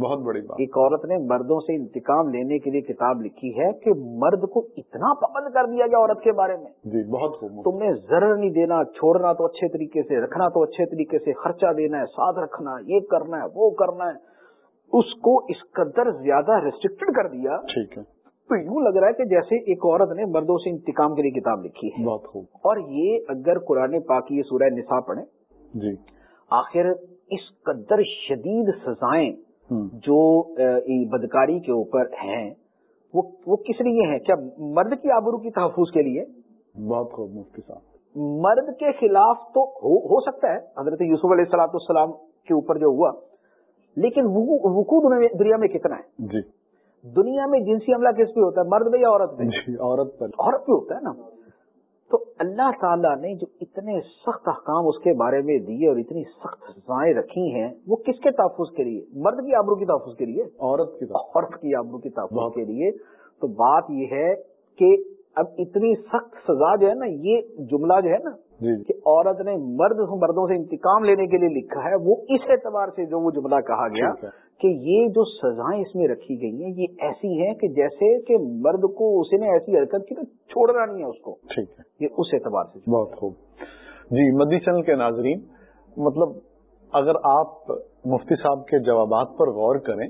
بہت بڑی بات۔ ایک عورت نے مردوں سے انتقام لینے کے لیے کتاب لکھی ہے کہ مرد کو اتنا پابند کر دیا گیا عورت کے بارے میں۔ جی بہت خوب تم نے ضرر نہیں دینا چھوڑنا تو اچھے طریقے سے رکھنا تو اچھے طریقے سے خرچہ دینا ہے ساتھ رکھنا ہے یہ کرنا ہے وہ کرنا ہے۔ اس کو اس قدر زیادہ ریسٹرکٹڈ کر دیا ٹھیک ہے۔ تو یوں لگ رہا ہے کہ جیسے ایک عورت نے مردوں سے انتقام کے لیے کتاب لکھی ہے۔ بہت خوب۔ اور یہ اگر قرآن پاک یہ سورہ نساء پڑھیں جی۔ آخر اس قدر شدید سزائیں جو بدکاری کے اوپر ہیں وہ وہ کس لیے ہیں؟ کیا مرد کی آبرو کی تحفظ کے لیے؟ بہت خوب مفتی صاحب۔ مرد کے خلاف تو ہو, سکتا ہے حضرت یوسف علیہ السلاۃ السلام کے اوپر جو ہوا لیکن وقوع دنیا میں- کتنا ہے؟ جی۔ دنیا میں جنسی حملہ کس پہ ہوتا ہے؟ مرد پہ یا عورت پہ جی عورت پر۔ عورت پہ ہوتا ہے نا۔ تو اللہ تعالیٰ نے جو اتنے سخت احکام اس کے بارے میں دیے اور اتنی سخت سزائیں رکھی ہیں وہ کس کے تحفظ کے لیے؟ مرد کی آبرو کی تحفظ کے لیے؟ عورت کی عورت کی آبرو کی تحفظ کے لیے۔ تو بات یہ ہے کہ اب اتنی سخت سزا جو ہے نا یہ جملہ جو ہے نا جی۔ کہ عورت نے مرد مردوں سے انتقام لینے کے لیے لکھا ہے وہ اس اعتبار سے جو وہ جملہ کہا گیا کہ یہ جو سزائیں اس میں رکھی گئی ہیں یہ ایسی ہیں کہ جیسے کہ مرد کو اس نے ایسی حرکت کی تو چھوڑنا نہیں ہے اس کو۔ ٹھیک ہے۔ یہ اس اعتبار سے۔ بہت خوب۔ جی مدی چینل کے ناظرین مطلب اگر آپ مفتی صاحب کے جوابات پر غور کریں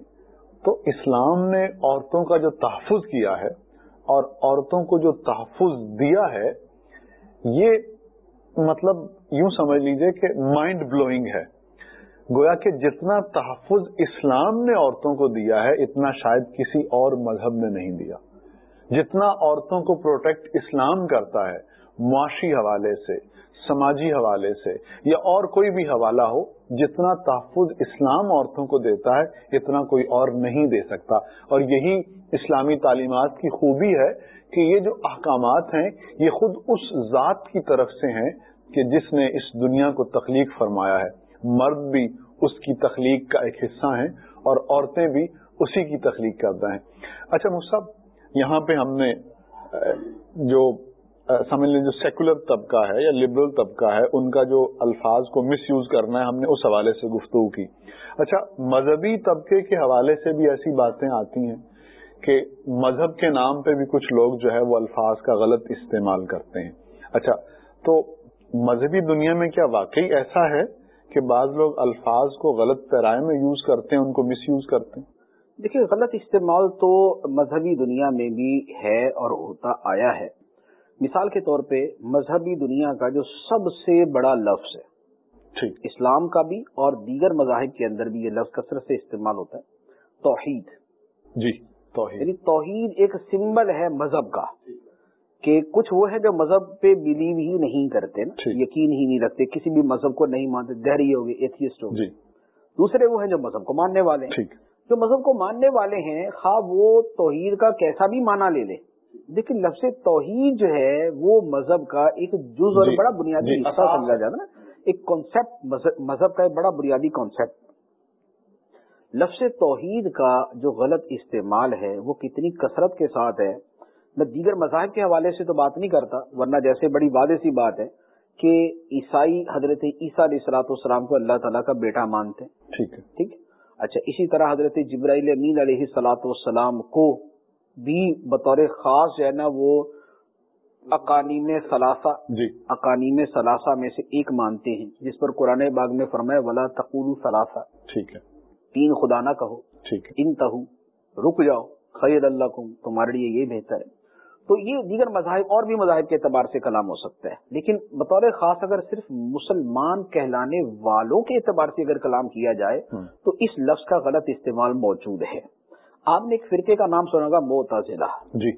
تو اسلام نے عورتوں کا جو تحفظ کیا ہے اور عورتوں کو جو تحفظ دیا ہے، یہ مطلب یوں سمجھ لیجیے کہ مائنڈ بلوئنگ ہے۔ گویا کہ جتنا تحفظ اسلام نے عورتوں کو دیا ہے، اتنا شاید کسی اور مذہب نے نہیں دیا۔ جتنا عورتوں کو پروٹیکٹ اسلام کرتا ہے، معاشی حوالے سے سماجی حوالے سے یا اور کوئی بھی حوالہ ہو، جتنا تحفظ اسلام عورتوں کو دیتا ہے، اتنا کوئی اور نہیں دے سکتا۔ اور یہی اسلامی تعلیمات کی خوبی ہے کہ یہ جو احکامات ہیں، یہ خود اس ذات کی طرف سے ہیں کہ جس نے اس دنیا کو تخلیق فرمایا ہے۔ مرد بھی اس کی تخلیق کا ایک حصہ ہیں اور عورتیں بھی اسی کی تخلیق کرتا ہے اچھا مصحف یہاں پہ ہم نے جو سمجھ لیں جو سیکولر طبقہ ہے یا لبرل طبقہ ہے، ان کا جو الفاظ کو مس یوز کرنا ہے، ہم نے اس حوالے سے گفتگو کی۔ اچھا مذہبی طبقے کے حوالے سے بھی ایسی باتیں آتی ہیں کہ مذہب کے نام پہ بھی کچھ لوگ جو ہے وہ الفاظ کا غلط استعمال کرتے ہیں۔ اچھا تو مذہبی دنیا میں کیا واقعی ایسا ہے کہ بعض لوگ الفاظ کو غلط پیرائے میں یوز کرتے ہیں، ان کو مس یوز کرتے ہیں؟ دیکھیے، غلط استعمال تو مذہبی دنیا میں بھی ہے اور ہوتا آیا ہے۔ مثال کے طور پہ مذہبی دنیا کا جو سب سے بڑا لفظ ہے ٹھیک۔ اسلام کا بھی اور دیگر مذاہب کے اندر بھی یہ لفظ کثرت سے استعمال ہوتا ہے توحید۔ جی توحید۔ یعنی توحید ایک سمبل ہے مذہب کا کہ کچھ وہ ہے جو مذہب پہ بلیو ہی نہیں کرتے نا۔ یقین ہی نہیں رکھتے کسی بھی مذہب کو نہیں مانتے دہری ہو گئے ایتھیسٹ ہو گئے۔ جی۔ دوسرے وہ ہیں جو مذہب کو ماننے والے ہیں۔ جو مذہب کو ماننے والے ہیں خواہ وہ توحید کا کیسا بھی معنی لے لے لیکن لفظ توحید جو ہے وہ مذہب کا ایک جز اور جی، بڑا بنیادی جی، حصہ سمجھا جاتا نا۔ ایک کانسیپٹ مذہب کا ایک بڑا بنیادی کانسیپٹ لفظ توحید کا جو غلط استعمال ہے وہ کتنی کثرت کے ساتھ ہے۔ میں دیگر مذاہب کے حوالے سے تو بات نہیں کرتا ورنہ جیسے بڑی واضح سی بات ہے کہ عیسائی حضرت عیسیٰ علیہ السلاۃ والسلام کو اللہ تعالیٰ کا بیٹا مانتے۔ ہیں ٹھیک ہے۔ ٹھیک؟ اچھا اسی طرح حضرت جبرائیل امین علیہ سلاۃ والسلام کو بھی بطور خاص جو ہے نا وہ اقانیم ثلاثہ جی۔ اقانیم ثلاثہ میں سے ایک مانتے ہیں۔ جس پر قرآن باغ میں فرمایا ولا تقول ثلاثہ۔ ٹھیک ہے۔ تین خدا نہ کہو۔ ٹھیک ہے۔ ان تہو رک جاؤ۔ خیر اللہ کو تمہارے لیے یہ بہتر ہے۔ تو یہ دیگر مذاہب اور بھی مذاہب کے اعتبار سے کلام ہو سکتا ہے۔ لیکن بطور خاص اگر صرف مسلمان کہلانے والوں کے اعتبار سے اگر کلام کیا جائے تو اس لفظ کا غلط استعمال موجود ہے۔ آپ نے ایک فرقے کا نام سنا گا موتازلہ جی۔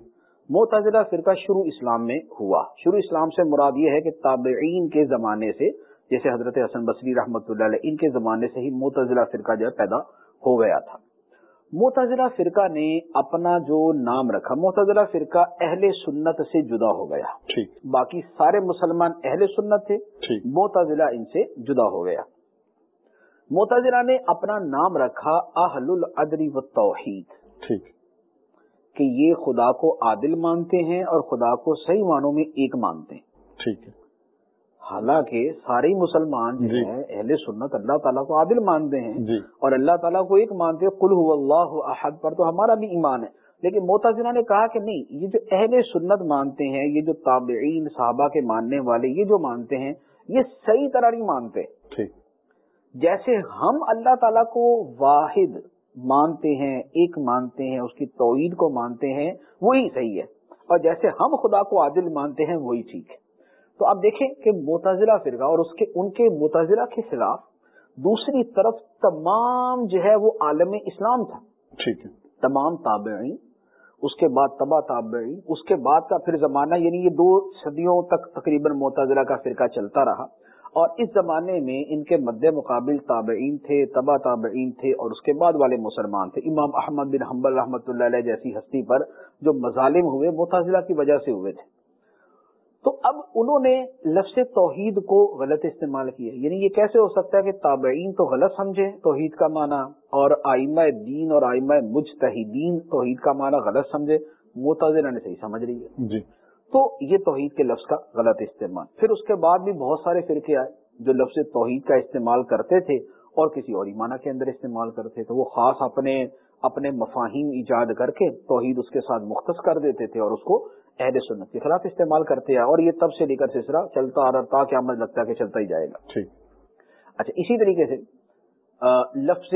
موتازلہ فرقہ شروع اسلام میں ہوا۔ شروع اسلام سے مراد یہ ہے کہ تابعین کے زمانے سے جیسے حضرت حسن بصری رحمۃ اللہ علیہ ان کے زمانے سے ہی موتازلہ فرقہ جو ہے پیدا ہو گیا تھا۔ موتازلہ فرقہ نے اپنا جو نام رکھا موتازلہ فرقہ اہل سنت سے جدا ہو گیا۔ باقی سارے مسلمان اہل سنت تھے۔ موتازلہ ان سے جدا ہو گیا۔ موتازلہ نے اپنا نام رکھا اہل العدل و توحید ٹھیک۔ کہ یہ خدا کو عادل مانتے ہیں اور خدا کو صحیح معنوں میں ایک مانتے ہیں۔ ٹھیک ہے۔ حالانکہ سارے مسلمان جو جی۔ ہیں اہل سنت اللہ تعالیٰ کو عادل مانتے ہیں جی۔ اور اللہ تعالیٰ کو ایک مانتے ہیں قل هو اللہ احد پر تو ہمارا بھی ایمان ہے۔ لیکن موتازنہ نے کہا کہ نہیں یہ جو اہل سنت مانتے ہیں یہ جو تابعین صحابہ کے ماننے والے یہ جو مانتے ہیں یہ صحیح طرح نہیں مانتے۔ ٹھیک۔ جیسے ہم اللہ تعالیٰ کو واحد مانتے ہیں ایک مانتے ہیں اس کی توحید کو مانتے ہیں وہی صحیح ہے۔ اور جیسے ہم خدا کو عادل مانتے ہیں وہی ٹھیک ہے۔ تو آپ دیکھیں کہ متضرہ فرقہ اور اس کے ان کے متضرہ کے خلاف دوسری طرف تمام جو ہے وہ عالم اسلام تھا۔ ٹھیک ہے۔ تمام تابعین اس کے بعد تبا تابعین اس کے بعد کا پھر زمانہ یعنی یہ دو صدیوں تک تقریباً معتزلہ کا فرقہ چلتا رہا۔ اور اس زمانے میں ان کے مد مقابل تابعین تھے تبا تابعین تھے اور اس کے بعد والے مسلمان تھے۔ امام احمد بن حنبل رحمۃ اللہ علیہ جیسی ہستی پر جو مظالم ہوئے معتزلہ کی وجہ سے ہوئے تھے۔ تو اب انہوں نے لفظ توحید کو غلط استعمال کیا۔ یعنی یہ کیسے ہو سکتا ہے کہ تابعین تو غلط سمجھے توحید کا معنی، اور آئمہ دین اور آئمہ مجتہدین توحید کا معنی غلط سمجھے معتزلہ نے صحیح سمجھ رہی ہے۔ جی۔ تو یہ توحید کے لفظ کا غلط استعمال۔ پھر اس کے بعد بھی بہت سارے فرقے آئے جو لفظ توحید کا استعمال کرتے تھے اور کسی اور ایمانہ کے اندر استعمال کرتے تھے۔ وہ خاص اپنے اپنے مفاہیم ایجاد کر کے توحید اس کے ساتھ مختص کر دیتے تھے اور اس کو اہل سنت کے خلاف استعمال کرتے ہیں اور یہ تب سے لے کر سلسلہ چلتا آ رہا تا کیا لگتا ہے کہ چلتا ہی جائے گا۔ ٹھیک۔ اچھا اسی طریقے سے لفظ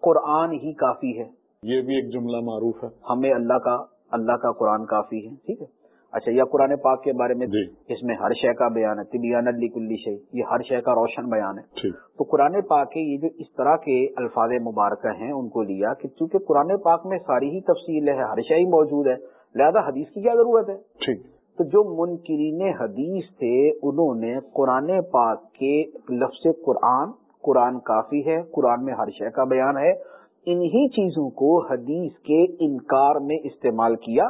قرآن ہی کافی ہے۔ یہ بھی ایک جملہ معروف ہے۔ ہمیں اللہ کا اللہ کا قرآن کافی ہے ٹھیک ہے۔ اچھا یا قرآن پاک کے بارے میں جی۔ اس میں ہر شے کا بیان ہے طبیان کلی شے یہ ہر شے کا روشن بیان ہے۔ تو قرآن پاک کے یہ جو اس طرح کے الفاظ مبارکہ ہیں ان کو لیا کہ چونکہ قرآن پاک میں ساری ہی تفصیل ہے ہر شے ہی موجود ہے لہذا حدیث کی کیا ضرورت ہے؟ ٹھیک۔ تو جو منکرین حدیث تھے انہوں نے قرآن پاک کے لفظ قرآن قرآن کافی ہے قرآن میں ہر شے کا بیان ہے انہی چیزوں کو حدیث کے انکار میں استعمال کیا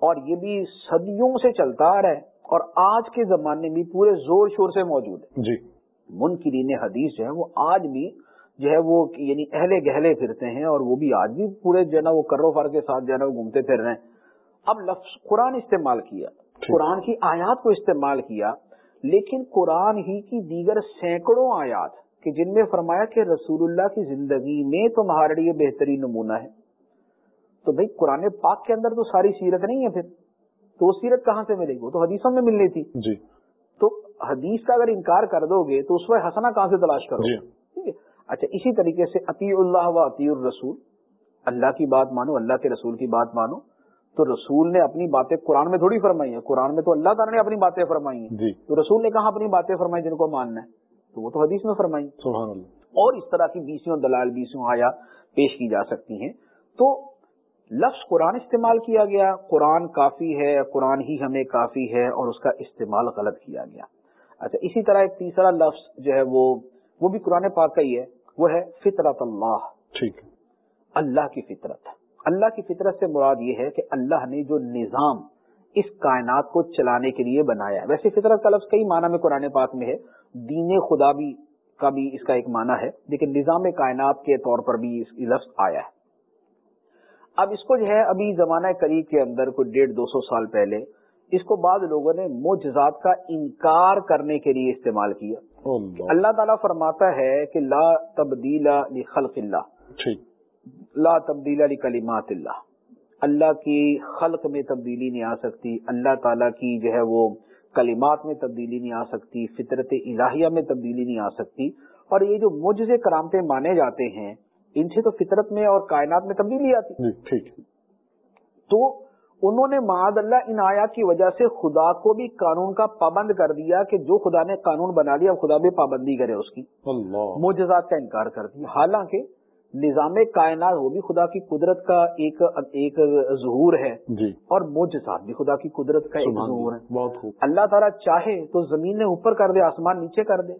اور یہ بھی صدیوں سے چلتا آ رہا ہے اور آج کے زمانے میں پورے زور شور سے موجود ہے۔ جی۔ منکرین حدیث جو ہے وہ آج بھی جو ہے وہ یعنی اہلے گہلے پھرتے ہیں اور وہ بھی آج بھی پورے جو ہے نا وہ کرو فر کے ساتھ جو ہے نا وہ گھومتے پھر رہے ہیں۔ اب لفظ قرآن استعمال کیا۔ قرآن کی آیات کو استعمال کیا۔ لیکن قرآن ہی کی دیگر سینکڑوں آیات کہ جن میں فرمایا کہ رسول اللہ کی زندگی میں تمہارے لیے بہترین نمونہ ہے۔ تو بھائی قرآن پاک کے اندر تو ساری سیرت نہیں ہے پھر۔ تو وہ سیرت کہاں سے ملے گی؟ وہ تو حدیثوں میں ملنی تھی۔ جی۔ تو حدیث کا اگر انکار کر دو گے تو اس میں حسنا کہاں سے تلاش کرو جی۔ ٹھیک ہے۔ اچھا اسی طریقے سے عطی اللہ و عطی الرسول۔ اللہ کی بات مانو اللہ کے رسول کی بات مانو۔ تو رسول نے اپنی باتیں قرآن میں تھوڑی فرمائی ہیں۔ قرآن میں تو اللہ تعالیٰ نے اپنی باتیں فرمائی ہیں۔ جی۔ تو رسول نے کہاں اپنی باتیں فرمائی جن کو ماننا ہے؟ تو وہ تو حدیث میں فرمائی۔ سبحان اللہ۔ اور اس طرح کی بیسیوں دلال بیسیوں آیا پیش کی جا سکتی ہیں۔ تو لفظ قرآن استعمال کیا گیا قرآن کافی ہے قرآن ہی ہمیں کافی ہے اور اس کا استعمال غلط کیا گیا۔ اچھا اسی طرح ایک تیسرا لفظ جو ہے وہ وہ بھی قرآن پاک کا ہی ہے وہ ہے فطرت اللہ۔ ٹھیک۔ اللہ کی فطرت۔ اللہ کی فطرت سے مراد یہ ہے کہ اللہ نے جو نظام اس کائنات کو چلانے کے لیے بنایا ہے۔ ویسے فطرت کا لفظ کئی معنی میں قرآن پاک میں ہے دین خدا بھی کا بھی اس کا ایک معنی ہے لیکن نظام کائنات کے طور پر بھی اس لفظ آیا ہے۔ اب اس کو جو ہے ابھی زمانہ قریب کے اندر کوئی ڈیڑھ دو سو سال پہلے اس کو بعض لوگوں نے معجزات کا انکار کرنے کے لیے استعمال کیا۔ اللہ۔ اللہ تعالیٰ فرماتا ہے کہ لا تبدیل لخلق اللہ۔ ٹھیک لا تبدیل علی کلیمات اللہ۔ اللہ کی خلق میں تبدیلی نہیں آ سکتی۔ اللہ تعالیٰ کی جو ہے وہ کلمات میں تبدیلی نہیں آ سکتی۔ فطرت الہیہ میں تبدیلی نہیں آ سکتی۔ اور یہ جو مجھے کرامتے مانے جاتے ہیں ان سے تو فطرت میں اور کائنات میں تبدیلی آتی۔ جی ٹھیک۔ تو انہوں نے معاد اللہ ان آیات کی وجہ سے خدا کو بھی قانون کا پابند کر دیا کہ جو خدا نے قانون بنا لیا خدا بھی پابندی کرے اس کی۔ اللہ۔ معجزات کا انکار کر دیا۔ حالانکہ نظام کائنات وہ بھی خدا کی قدرت کا ایک ایک ظہور ہے جی۔ اور معجزات بھی خدا کی قدرت کا ایک ظہور ہے۔ بہت خوب۔ اللہ تعالیٰ چاہے تو زمین نے اوپر کر دے آسمان نیچے کر دے۔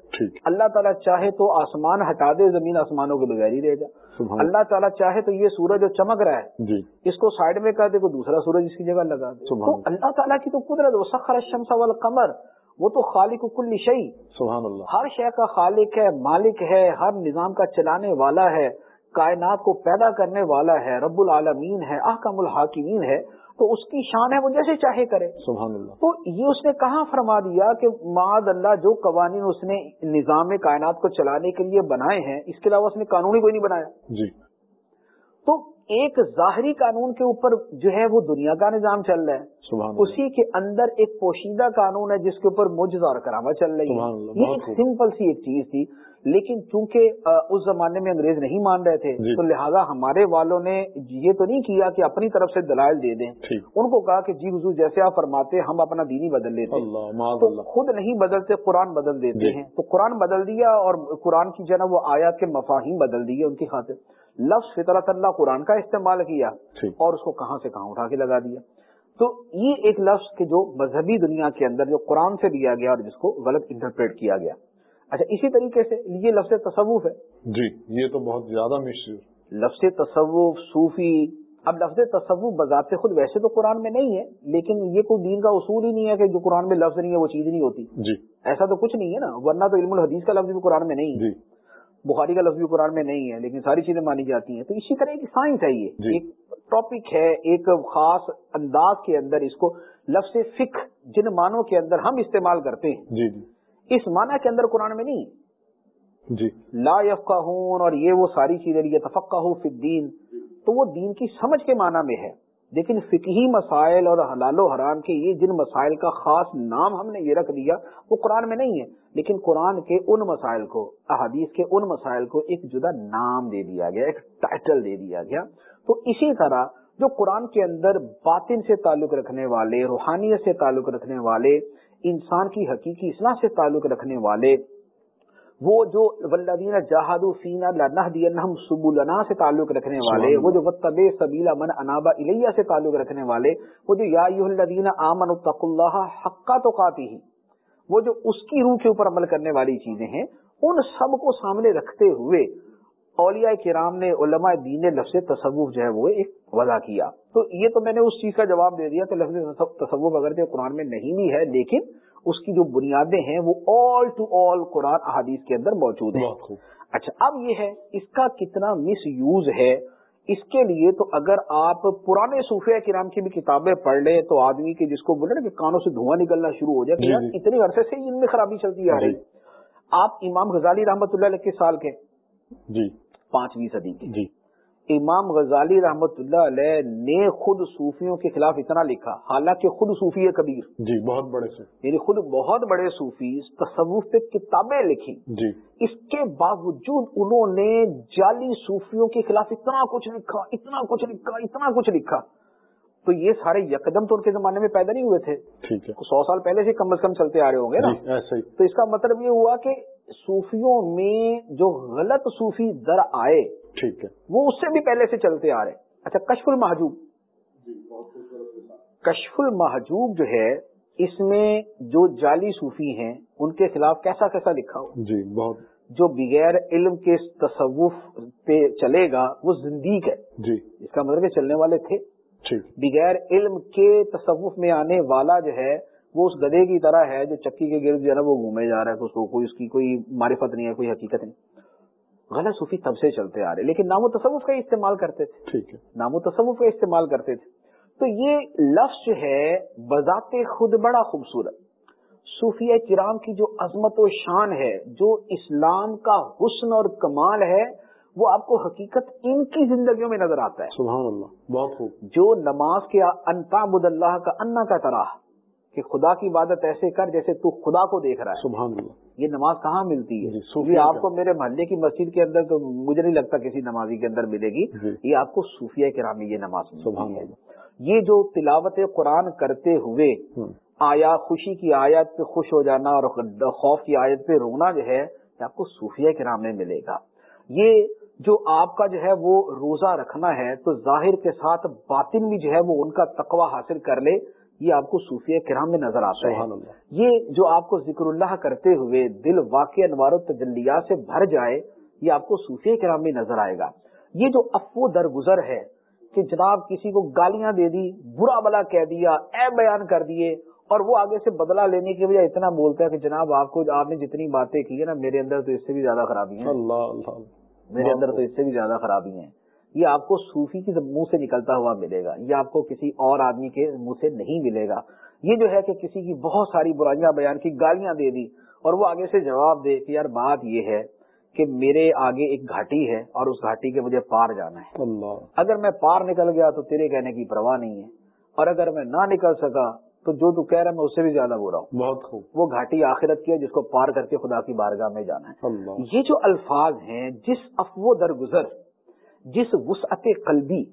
اللہ تعالیٰ چاہے تو آسمان ہٹا دے زمین آسمانوں کے بغیر ہی رہ جائے اللہ۔ تعالیٰ چاہے تو یہ سورج جو چمک رہا ہے جی۔ اس کو سائڈ میں کر دے کوئی دوسرا سورج اس کی جگہ لگا دے۔ تو اللہ۔ تعالیٰ کی تو قدرت وہ سخر الشمس والقمر وہ تو خالق کل شعی سبحان اللہ۔ ہر شے کا خالق ہے مالک ہے ہر نظام کا چلانے والا ہے۔ کائنات کو پیدا کرنے والا ہے رب العالمین ہے احکم الحاکمین ہے تو اس کی شان ہے وہ جیسے چاہے کرے۔ سبحان اللہ۔ تو یہ اس نے کہاں فرما دیا کہ معاذ اللہ جو قوانین اس نے نظام کائنات کو چلانے کے لیے بنائے ہیں اس کے علاوہ اس نے قانون ہی کوئی نہیں بنایا۔ جی۔ تو ایک ظاہری قانون کے اوپر جو ہے وہ دنیا کا نظام چل رہا ہے۔ سبحان اللہ۔ اسی کے اندر ایک پوشیدہ قانون ہے جس کے اوپر مجز اور کرامت چل رہی ہے۔ یہ ایک۔ سمپل سی ایک چیز تھی۔ لیکن چونکہ اس زمانے میں انگریز نہیں مان رہے تھے جی۔ تو لہذا ہمارے والوں نے یہ تو نہیں کیا کہ اپنی طرف سے دلائل دے دیں۔ ان کو کہا کہ جی حضور جیسے آپ فرماتے ہم اپنا دینی بدل لیتے ہیں۔ تو خود نہیں بدلتے قرآن بدل دیتے جی۔ ہیں۔ تو قرآن بدل دیا اور قرآن کی جو وہ آیات کے مفاہیم بدل دیے ان کی خاطر۔ لفظ فطرت اللہ قرآن کا استعمال کیا اور اس کو کہاں سے کہاں اٹھا کے لگا دیا۔ تو یہ ایک لفظ کہ جو مذہبی دنیا کے اندر جو قرآن سے لیا گیا اور جس کو غلط انٹرپریٹ کیا گیا۔ اچھا اسی طریقے سے یہ لفظ تصوف ہے۔ جی یہ تو بہت زیادہ مشہور۔ لفظ تصوف صوفی اب لفظ تصوف بذات خود ویسے تو قرآن میں نہیں ہے لیکن یہ کوئی دین کا اصول ہی نہیں ہے کہ جو قرآن میں لفظ نہیں ہے وہ چیز نہیں ہوتی۔ جی۔ ایسا تو کچھ نہیں ہے نا ورنہ تو علم الحدیث کا لفظ بھی قرآن میں نہیں ہے۔ جی۔ بخاری کا لفظ بھی قرآن میں نہیں ہے لیکن ساری چیزیں مانی جاتی ہیں۔ تو اسی طرح ایک سائنس ہے یہ جی۔ ایک ٹاپک ہے ایک خاص انداز کے اندر اس کو لفظ فکھ جن معنوں کے اندر ہم استعمال کرتے ہیں۔ جی جی۔ اس معنی کے اندر قرآن میں نہیں۔ جی۔ لا یفقہون اور یہ وہ ساری چیزیں یہ تفقہ فی الدین۔ تو وہ دین کی سمجھ کے معنی میں ہے۔ لیکن فقہی مسائل اور حلال و حرام کے یہ جن مسائل کا خاص نام ہم نے یہ رکھ دیا وہ قرآن میں نہیں ہے۔ لیکن قرآن کے ان مسائل کو احادیث کے ان مسائل کو ایک جدا نام دے دیا گیا ایک ٹائٹل دے دیا گیا۔ تو اسی طرح جو قرآن کے اندر باطن سے تعلق رکھنے والے روحانیت سے تعلق رکھنے والے انسان کی حقیقی اصلاح سے تعلق رکھنے والے وہ جو ولدین جہاد فینا لنہدینہم سبلنا سے تعلق رکھنے والے وہ جو وتب سبیلا من انابا الیہ سے تعلق رکھنے والے وہ جو یا ایھا الذین آمنوا اتقوا اللہ حق تقاتہ وہ جو اس کی روح کے اوپر عمل کرنے والی چیزیں ہیں ان سب کو سامنے رکھتے ہوئے اولیاء کرام نے علماء دین لفظ تصوف جو ہے وہ ایک وضع کیا۔ تو یہ تو میں نے اس چیز کا جواب دے دیا کہ لفظ تصوف اگر جو قرآن میں نہیں بھی ہے لیکن اس کی جو بنیادیں ہیں وہ آل ٹو آل قرآن احادیث کے اندر موجود ہیں۔ اچھا اب یہ ہے اس کا کتنا مس یوز ہے؟ اس کے لیے تو اگر آپ پرانے صوفیہ کرام کی بھی کتابیں پڑھ لیں تو آدمی کے جس کو بولے نا کہ کانوں سے دھواں نکلنا شروع ہو جائے کہ جی، جی۔ اتنے عرصے سے ان میں خرابی چلتی آ رہی۔ جی۔ آپ امام غزالی رحمت اللہ علیہ کے سال کے جی۔ پانچویں صدی کے۔ جی۔ امام غزالی رحمت اللہ علیہ نے خود صوفیوں کے خلاف اتنا لکھا حالانکہ خود صوفی کبیر۔ جی بہت بڑے سے۔ یعنی خود بہت بڑے صوفی تصوف پہ کتابیں لکھی۔ جی۔ اس کے باوجود انہوں نے جعلی صوفیوں کے خلاف اتنا کچھ لکھا اتنا کچھ لکھا اتنا کچھ لکھا۔ تو یہ سارے یکدم تو ان کے زمانے میں پیدا نہیں ہوئے تھے۔ ٹھیک ہے۔ سو سال پہلے سے کم از کم چلتے آ رہے ہوں گے نا۔ جی تو اس کا مطلب یہ ہوا کہ صوفیوں میں جو غلط صوفی در آئے ٹھیک ہے۔ وہ اس سے بھی پہلے سے چلتے آ رہے ہیں۔ اچھا کشف المحجوب۔ کشف المحجوب جو ہے اس میں جو جعلی صوفی ہیں ان کے خلاف کیسا کیسا لکھا ہو جی بہت۔ جو بغیر علم کے تصوف پہ چلے گا وہ زندیق ہے۔ جی۔ اس کا مطلب کہ چلنے والے تھے۔ ٹھیک۔ بغیر علم کے تصوف میں آنے والا جو ہے وہ اس گدے کی طرح ہے جو چکی کے گرد جو ہے نا وہ گھومے جا رہا ہے تو اس کو کوئی اس کی کوئی معرفت نہیں ہے کوئی حقیقت نہیں۔ غلط صوفی تب سے چلتے آ رہے لیکن نام و تصوف کا استعمال کرتے تھے۔ ٹھیک ہے۔ نام و تصوف کا استعمال کرتے تھے۔ تو یہ لفظ جو ہے بذات خود بڑا خوبصورت۔ صوفیہ کرام کی جو عظمت و شان ہے جو اسلام کا حسن اور کمال ہے وہ آپ کو حقیقت ان کی زندگیوں میں نظر آتا ہے۔ سبحان اللہ بہت خوب۔ جو نماز کے انتا بد اللہ کا انا کا طرح کہ خدا کی عبادت ایسے کر جیسے تو خدا کو دیکھ رہا ہے۔ سبحان اللہ۔ یہ نماز کہاں ملتی ہے؟ جی، یہ آپ کو میرے محلے کی مسجد کے اندر تو مجھے نہیں لگتا کسی نمازی کے اندر ملے گی۔ جی۔ یہ آپ کو صوفیہ کرام میں یہ نماز سبحان اللہ۔ یہ جو تلاوت قرآن کرتے ہوئے آیا خوشی کی آیت پہ خوش ہو جانا اور خوف کی آیت پہ رونا جو ہے یہ آپ کو صوفیہ کرام میں ملے گا۔ یہ جو آپ کا جو ہے وہ روزہ رکھنا ہے تو ظاہر کے ساتھ باطن بھی جو ہے وہ ان کا تقوی حاصل کر لے۔ یہ آپ کو صوفیہ کرام میں نظر آتا ہے۔ یہ جو آپ کو ذکر اللہ کرتے ہوئے دل واقع انوار و تجلیات سے بھر جائے یہ آپ کو صوفیہ کرام میں نظر آئے گا۔ یہ جو افو درگزر ہے کہ جناب کسی کو گالیاں دے دی برا بلا کہہ دیا اے بیان کر دیے اور وہ آگے سے بدلہ لینے کی وجہ اتنا بولتا ہے کہ جناب آپ کو آپ نے جتنی باتیں کی ہے نا میرے اندر تو اس سے بھی زیادہ خرابی ہیں۔ اللہ اللہ۔ میرے اندر تو اس سے بھی زیادہ خرابی ہیں۔ یہ آپ کو صوفی کی منہ سے نکلتا ہوا ملے گا یہ آپ کو کسی اور آدمی کے منہ سے نہیں ملے گا۔ یہ جو ہے کہ کسی کی بہت ساری برائیاں بیان کی گالیاں دے دی اور وہ آگے سے جواب دے کہ یار بات یہ ہے کہ میرے آگے ایک گھاٹی ہے اور اس گھاٹی کے مجھے پار جانا ہے۔ اللہ۔ اگر میں پار نکل گیا تو تیرے کہنے کی پرواہ نہیں ہے۔ اور اگر میں نہ نکل سکا تو جو تو کہہ رہا میں اس سے بھی زیادہ برا ہوں۔ بہت خوب۔ وہ گھاٹی آخرت کی ہے جس کو پار کر کے خدا کی بارگاہ میں جانا ہے۔ اللہ۔ یہ جو الفاظ ہیں جس افو درگزر جس وسعت قلبی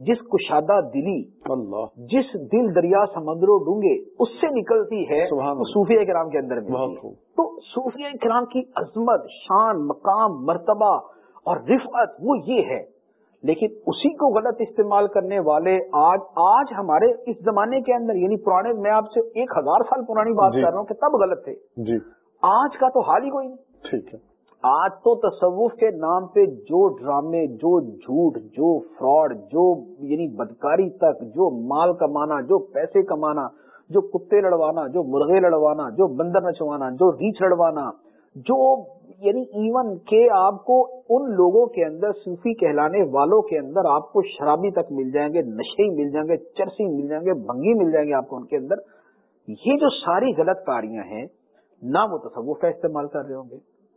جس کشادہ دلی اللہ۔ جس دل دریا سمندروں ڈونگے اس سے نکلتی ہے۔ صوفیہ کرام کے اندر خوب۔ تو صوفیہ کرام کی عظمت شان مقام مرتبہ اور رفعت وہ یہ ہے۔ لیکن اسی کو غلط استعمال کرنے والے آج آج ہمارے اس زمانے کے اندر یعنی پرانے میں آپ سے ایک ہزار سال پرانی بات جی۔ کر رہا ہوں کہ تب غلط تھے۔ جی۔ آج کا تو حال ہی کوئی نہیں۔ ٹھیک ہے۔ آج تو تصوف کے نام پہ جو ڈرامے، جو جھوٹ، جو فراڈ، جو یعنی بدکاری تک، جو مال کمانا، جو پیسے کمانا، جو کتے لڑوانا، جو مرغے لڑوانا، جو بندر نچوانا، جو ریچھ لڑوانا، جو یعنی ایون کہ آپ کو ان لوگوں کے اندر، صوفی کہلانے والوں کے اندر آپ کو شرابی تک مل جائیں گے، نشے مل جائیں گے، چرسی مل جائیں گے، بھنگی مل جائیں گے آپ کو ان کے اندر۔ یہ جو ساری غلط کاریاں ہیں نام و تصوف کا استعمال کر رہے ہوں گے۔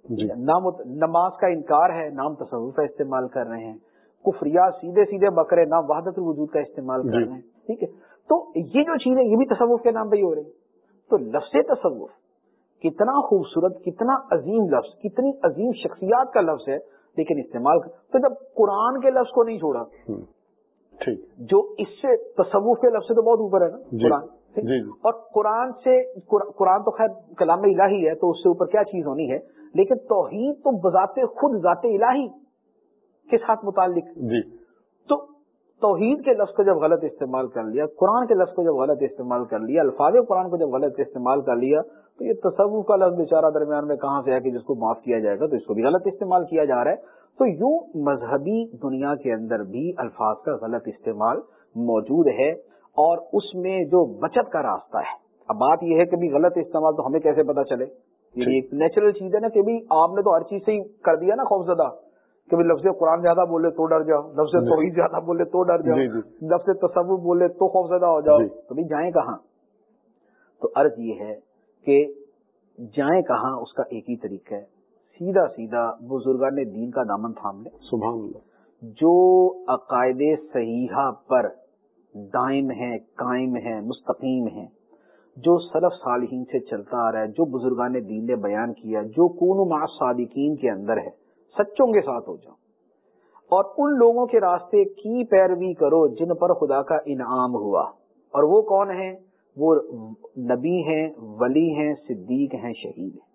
نام نماز کا انکار ہے نام تصوف کا استعمال کر رہے ہیں کفریا سیدھے سیدھے بکرے نام وحدت الوجود کا استعمال کر جی۔ رہے ہیں ٹھیک ہے؟ تو یہ جو چیزیں یہ بھی تصوف کے نام پہ ہی ہو رہی ہیں۔ تو لفظ تصوف کتنا خوبصورت کتنا عظیم لفظ کتنی عظیم شخصیات کا لفظ ہے لیکن استعمال تو جب قرآن کے لفظ کو نہیں چھوڑا جو اس سے تصوف کے لفظ سے تو بہت اوپر ہے نا جی۔ قرآن؟ جی جی۔ اور قرآن سے قر- قرآن تو خیر کلام الہی ہے تو اس سے اوپر کیا چیز ہونی ہے؟ لیکن توحید تو بذات خود ذات الہی کے ساتھ متعلق جی۔ تو توحید کے لفظ کو جب غلط استعمال کر لیا قرآن کے لفظ کو جب غلط استعمال کر لیا الفاظ قرآن کو جب غلط استعمال کر لیا تو یہ تصوف کا لفظ بیچارہ درمیان میں کہاں سے ہے کہ جس کو معاف کیا جائے گا تو اس کو بھی غلط استعمال کیا جا رہا ہے۔ تو یوں مذہبی دنیا کے اندر بھی الفاظ کا غلط استعمال موجود ہے اور اس میں جو بچت کا راستہ ہے۔ اب بات یہ ہے کہ بھی غلط استعمال تو ہمیں کیسے پتا چلے؟ یہ ایک نیچرل چیز ہے نا کہ آپ نے تو ہر چیز سے ہی کر دیا نا خوف زدہ کہ لفظ قرآن زیادہ بولے تو ڈر جاؤ لفظ توحید زیادہ بولے تو ڈر جاؤ جی، جی۔ لفظ تصور بولے تو خوف زدہ ہو جاؤ۔ جی۔ تو بھی جائیں کہاں؟ تو عرض یہ ہے کہ جائیں کہاں اس کا ایک ہی طریقہ ہے۔ سیدھا سیدھا بزرگان دین کا دامن تھام لیں۔ سبحان اللہ. جو عقائد صحیحہ پر دائم ہیں قائم ہیں مستقیم ہیں جو سلف صالحین سے چلتا آ رہا ہے جو بزرگان دین نے بیان کیا جو کون مع صادقین کے اندر ہے سچوں کے ساتھ ہو جاؤ۔ اور ان لوگوں کے راستے کی پیروی کرو جن پر خدا کا انعام ہوا۔ اور وہ کون ہیں؟ وہ نبی ہیں ولی ہیں صدیق ہیں شہید ہیں۔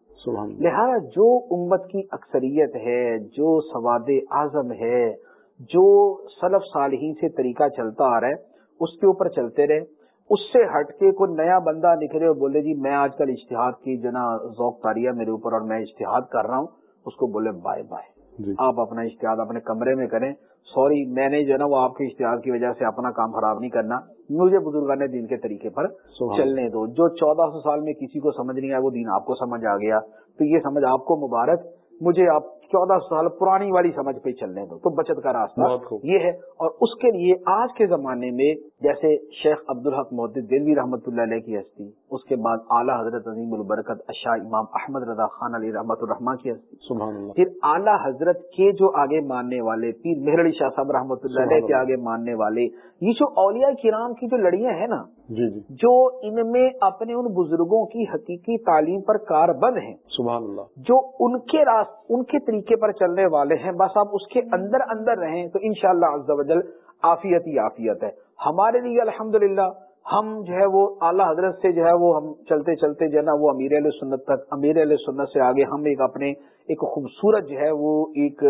لہذا جو امت کی اکثریت ہے جو سواد اعظم ہے جو سلف صالحین سے طریقہ چلتا آ رہا ہے اس کے اوپر چلتے رہے۔ اس سے ہٹ کے کوئی نیا بندہ نکلے اور بولے جی میں آج کل اشتہاد کی جو نا ذوق تاریہ میرے اوپر اور میں اشتہاد کر رہا ہوں اس کو بولے بائے بائے۔ جی۔ آپ اپنا اشتہاد اپنے کمرے میں کریں۔ سوری میں نے جو ہے نا وہ آپ کے اشتہار کی وجہ سے اپنا کام خراب نہیں کرنا۔ مجھے بزرگان دین کے طریقے پر چلنے دو۔ جو چودہ سو سال میں کسی کو سمجھ نہیں آیا وہ دین آپ کو سمجھ آ گیا۔ تو یہ سمجھ آپ کو مبارک۔ مجھے آپ چودہ سال پرانی والی سمجھ پہ چلنے دو تو بچت کا راستہ۔ یہ ہے اور اس کے لیے آج کے زمانے میں جیسے شیخ عبدالحق محدود دلوی رحمۃ اللہ علیہ کی ہستی اس کے بعد اعلیٰ حضرت عظیم البرکت اشاہ امام احمد رضا خان علی رحمۃ الرحمان کی ہستی سبحان اللہ پھر اعلیٰ حضرت کے جو آگے ماننے والے پیر مہر علی شاہ صاحب رحمۃ اللہ علیہ کے۔ آگے ماننے والے یہ جو اولیاء کرام کی جو لڑیاں ہیں نا جی جی۔ جو ان میں اپنے ان بزرگوں کی حقیقی تعلیم پر کاربند ہیں سبحان اللہ۔ جو ان کے راست ان کے طریقے پر چلنے والے ہیں بس آپ اس کے اندر اندر رہیں تو انشاءاللہ و جل عافیت ہی عافیت ہے۔ ہمارے لیے الحمدللہ ہم جو ہے وہ اعلیٰ حضرت سے جو ہے وہ ہم چلتے چلتے جو ہے نا وہ امیر علیہ سنت تک امیر علیہ سنت سے آگے ہم ایک اپنے ایک خوبصورت جو ہے وہ ایک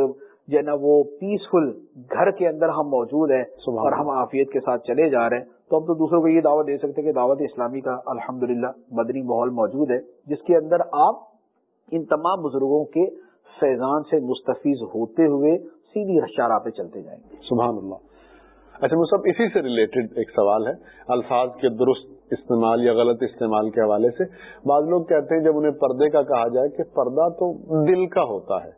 جو ہے نا وہ پیسفل گھر کے اندر ہم موجود ہیں اور ہم عافیت کے ساتھ چلے جا رہے ہیں۔ تو ہم تو دوسروں کو یہ دعوت دے سکتے ہیں کہ دعوت اسلامی کا الحمدللہ مدنی ماحول موجود ہے، جس کے اندر آپ ان تمام بزرگوں کے فیضان سے مستفیض ہوتے ہوئے سیدھی شارہ پہ چلتے جائیں گے۔ سبحان اللہ۔ اچھا مصحف اسی سے ریلیٹڈ ایک سوال ہے، الفاظ کے درست استعمال یا غلط استعمال کے حوالے سے۔ بعض لوگ کہتے ہیں، جب انہیں پردے کا کہا جائے کہ پردہ تو دل کا ہوتا ہے،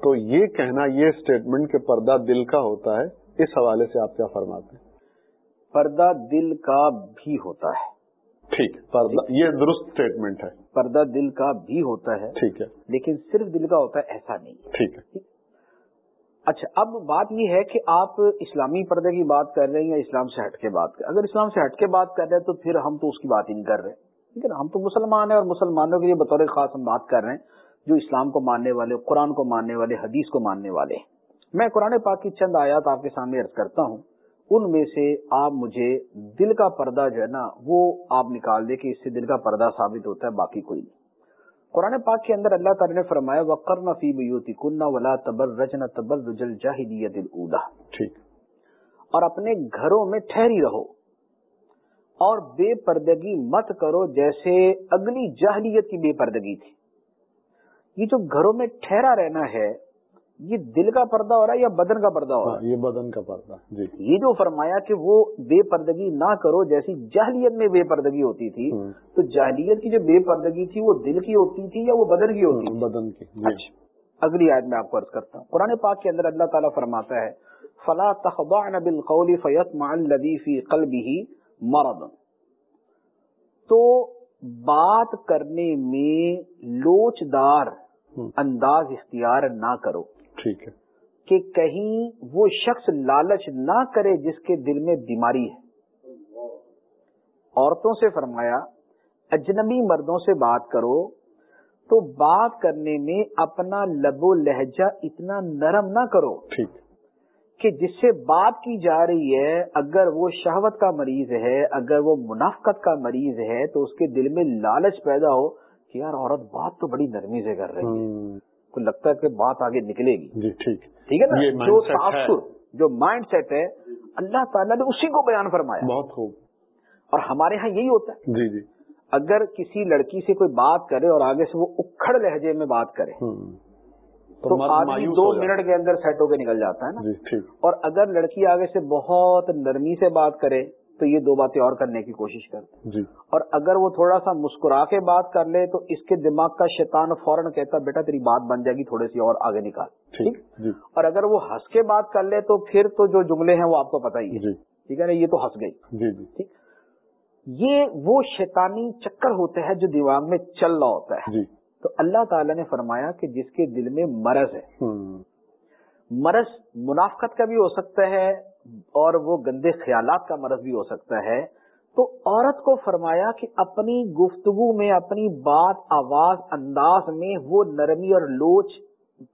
تو یہ کہنا، یہ اسٹیٹمنٹ کہ پردہ دل کا ہوتا ہے، اس حوالے سے آپ کیا فرماتے ہیں؟ پردہ دل کا بھی ہوتا ہے۔ ٹھیک پردہ یہ درست اسٹیٹمنٹ ہے۔ پردہ دل کا بھی ہوتا ہے۔ ٹھیک ہے۔ لیکن صرف دل کا ہوتا ہے ایسا نہیں۔ ٹھیک ہے۔ اچھا اب بات یہ ہے کہ آپ اسلامی پردے کی بات کر رہے ہیں یا اسلام سے ہٹ کے بات کر اگر اسلام سے ہٹ کے بات کر رہے ہیں تو پھر ہم تو اس کی بات ہی نہیں کر رہے۔ ٹھیک ہے نا؟ ہم تو مسلمان ہیں اور مسلمانوں کے لیے بطور خاص ہم بات کر رہے ہیں جو اسلام کو ماننے والے قرآن کو ماننے والے حدیث کو ماننے والے ہیں۔ میں قرآن پاک کی چند آیات آپ کے سامنے عرض کرتا ہوں۔ ان میں سے آپ مجھے دل کا پردہ جو ہے نا وہ آپ نکال دیں کہ اس سے دل کا پردہ ثابت ہوتا ہے باقی کوئی نہیں۔ قرآن پاک کے اندر اللہ تعالی نے فرمایا وقرن فی بیوتی کنہ ولا تبر رجن تبر رجل الاولا ٹھیک۔ اور اپنے گھروں میں ٹھہری رہو اور بے پردگی مت کرو جیسے اگلی جاہلیت کی بے پردگی تھی۔ یہ جو گھروں میں ٹھہرا رہنا ہے یہ دل کا پردہ ہو رہا ہے یا بدن کا پردہ ہو رہا ہاں یہ بدن کا پردہ جی۔ ہے یہ جو فرمایا کہ وہ بے پردگی نہ کرو جیسی جاہلیت میں بے پردگی ہوتی تھی ہوں۔ تو جاہلیت کی جو بے پردگی تھی وہ دل کی ہوتی تھی یا وہ بدن کی ہوتی تھی؟ بدن کی جی۔ اچھا۔ اگلی آیت میں آپ کو عرض کرتا ہوں۔ قرآن پاک کے اندر اللہ تعالیٰ فرماتا ہے فلا تخضعن بالقول فيطمع الذي في قلبه مرض۔ تو بات کرنے میں لوچدار ہوں۔ انداز اختیار نہ کرو۔ ٹھیک ہے۔ کہ کہیں وہ شخص لالچ نہ کرے جس کے دل میں بیماری ہے۔ عورتوں سے فرمایا اجنبی مردوں سے بات کرو تو بات کرنے میں اپنا لب و لہجہ اتنا نرم نہ کرو ٹھیک۔ کہ جس سے بات کی جا رہی ہے اگر وہ شہوت کا مریض ہے اگر وہ منافقت کا مریض ہے تو اس کے دل میں لالچ پیدا ہو کہ یار عورت بات تو بڑی نرمی سے کر رہی ہے۔ کو لگتا ہے کہ بات آگے نکلے گی۔ جی ٹھیک۔ ٹھیک ہے نا؟ جو۔ تاثر جو مائنڈ سیٹ ہے اللہ تعالیٰ نے اسی کو بیان فرمایا۔ بہت خوب۔ اور ہمارے ہاں یہی ہوتا ہے۔ جی جی۔ اگر کسی لڑکی سے کوئی بات کرے اور آگے سے وہ اکھڑ لہجے میں بات کرے۔ تو آدمی دو منٹ کے اندر سیٹ ہو کے نکل جاتا ہے نا۔ جی اور اگر لڑکی آگے سے بہت نرمی سے بات کرے تو یہ دو باتیں اور کرنے کی کوشش کرتے جی۔ اور اگر وہ تھوڑا سا مسکرا کے بات کر لے تو اس کے دماغ کا شیطان فوراً کہتا بیٹا تیری بات بن جائے گی تھوڑی سی اور آگے نکال۔ ٹھیک جی۔ اور اگر وہ ہنس کے بات کر لے تو پھر تو جو جملے ہیں وہ آپ کو پتہ ہی ہے جی۔ ٹھیک ہے نا؟ یہ تو ہنس گئی۔ جی جی۔ ٹھیک؟ یہ وہ شیطانی چکر ہوتا ہے جو دماغ میں چل رہا ہوتا ہے۔ جی۔ تو اللہ تعالیٰ نے فرمایا کہ جس کے دل میں مرض ہے مرض منافقت کا بھی ہو سکتا ہے اور وہ گندے خیالات کا مرض بھی ہو سکتا ہے۔ تو عورت کو فرمایا کہ اپنی گفتگو میں اپنی بات آواز انداز میں وہ نرمی اور لوچ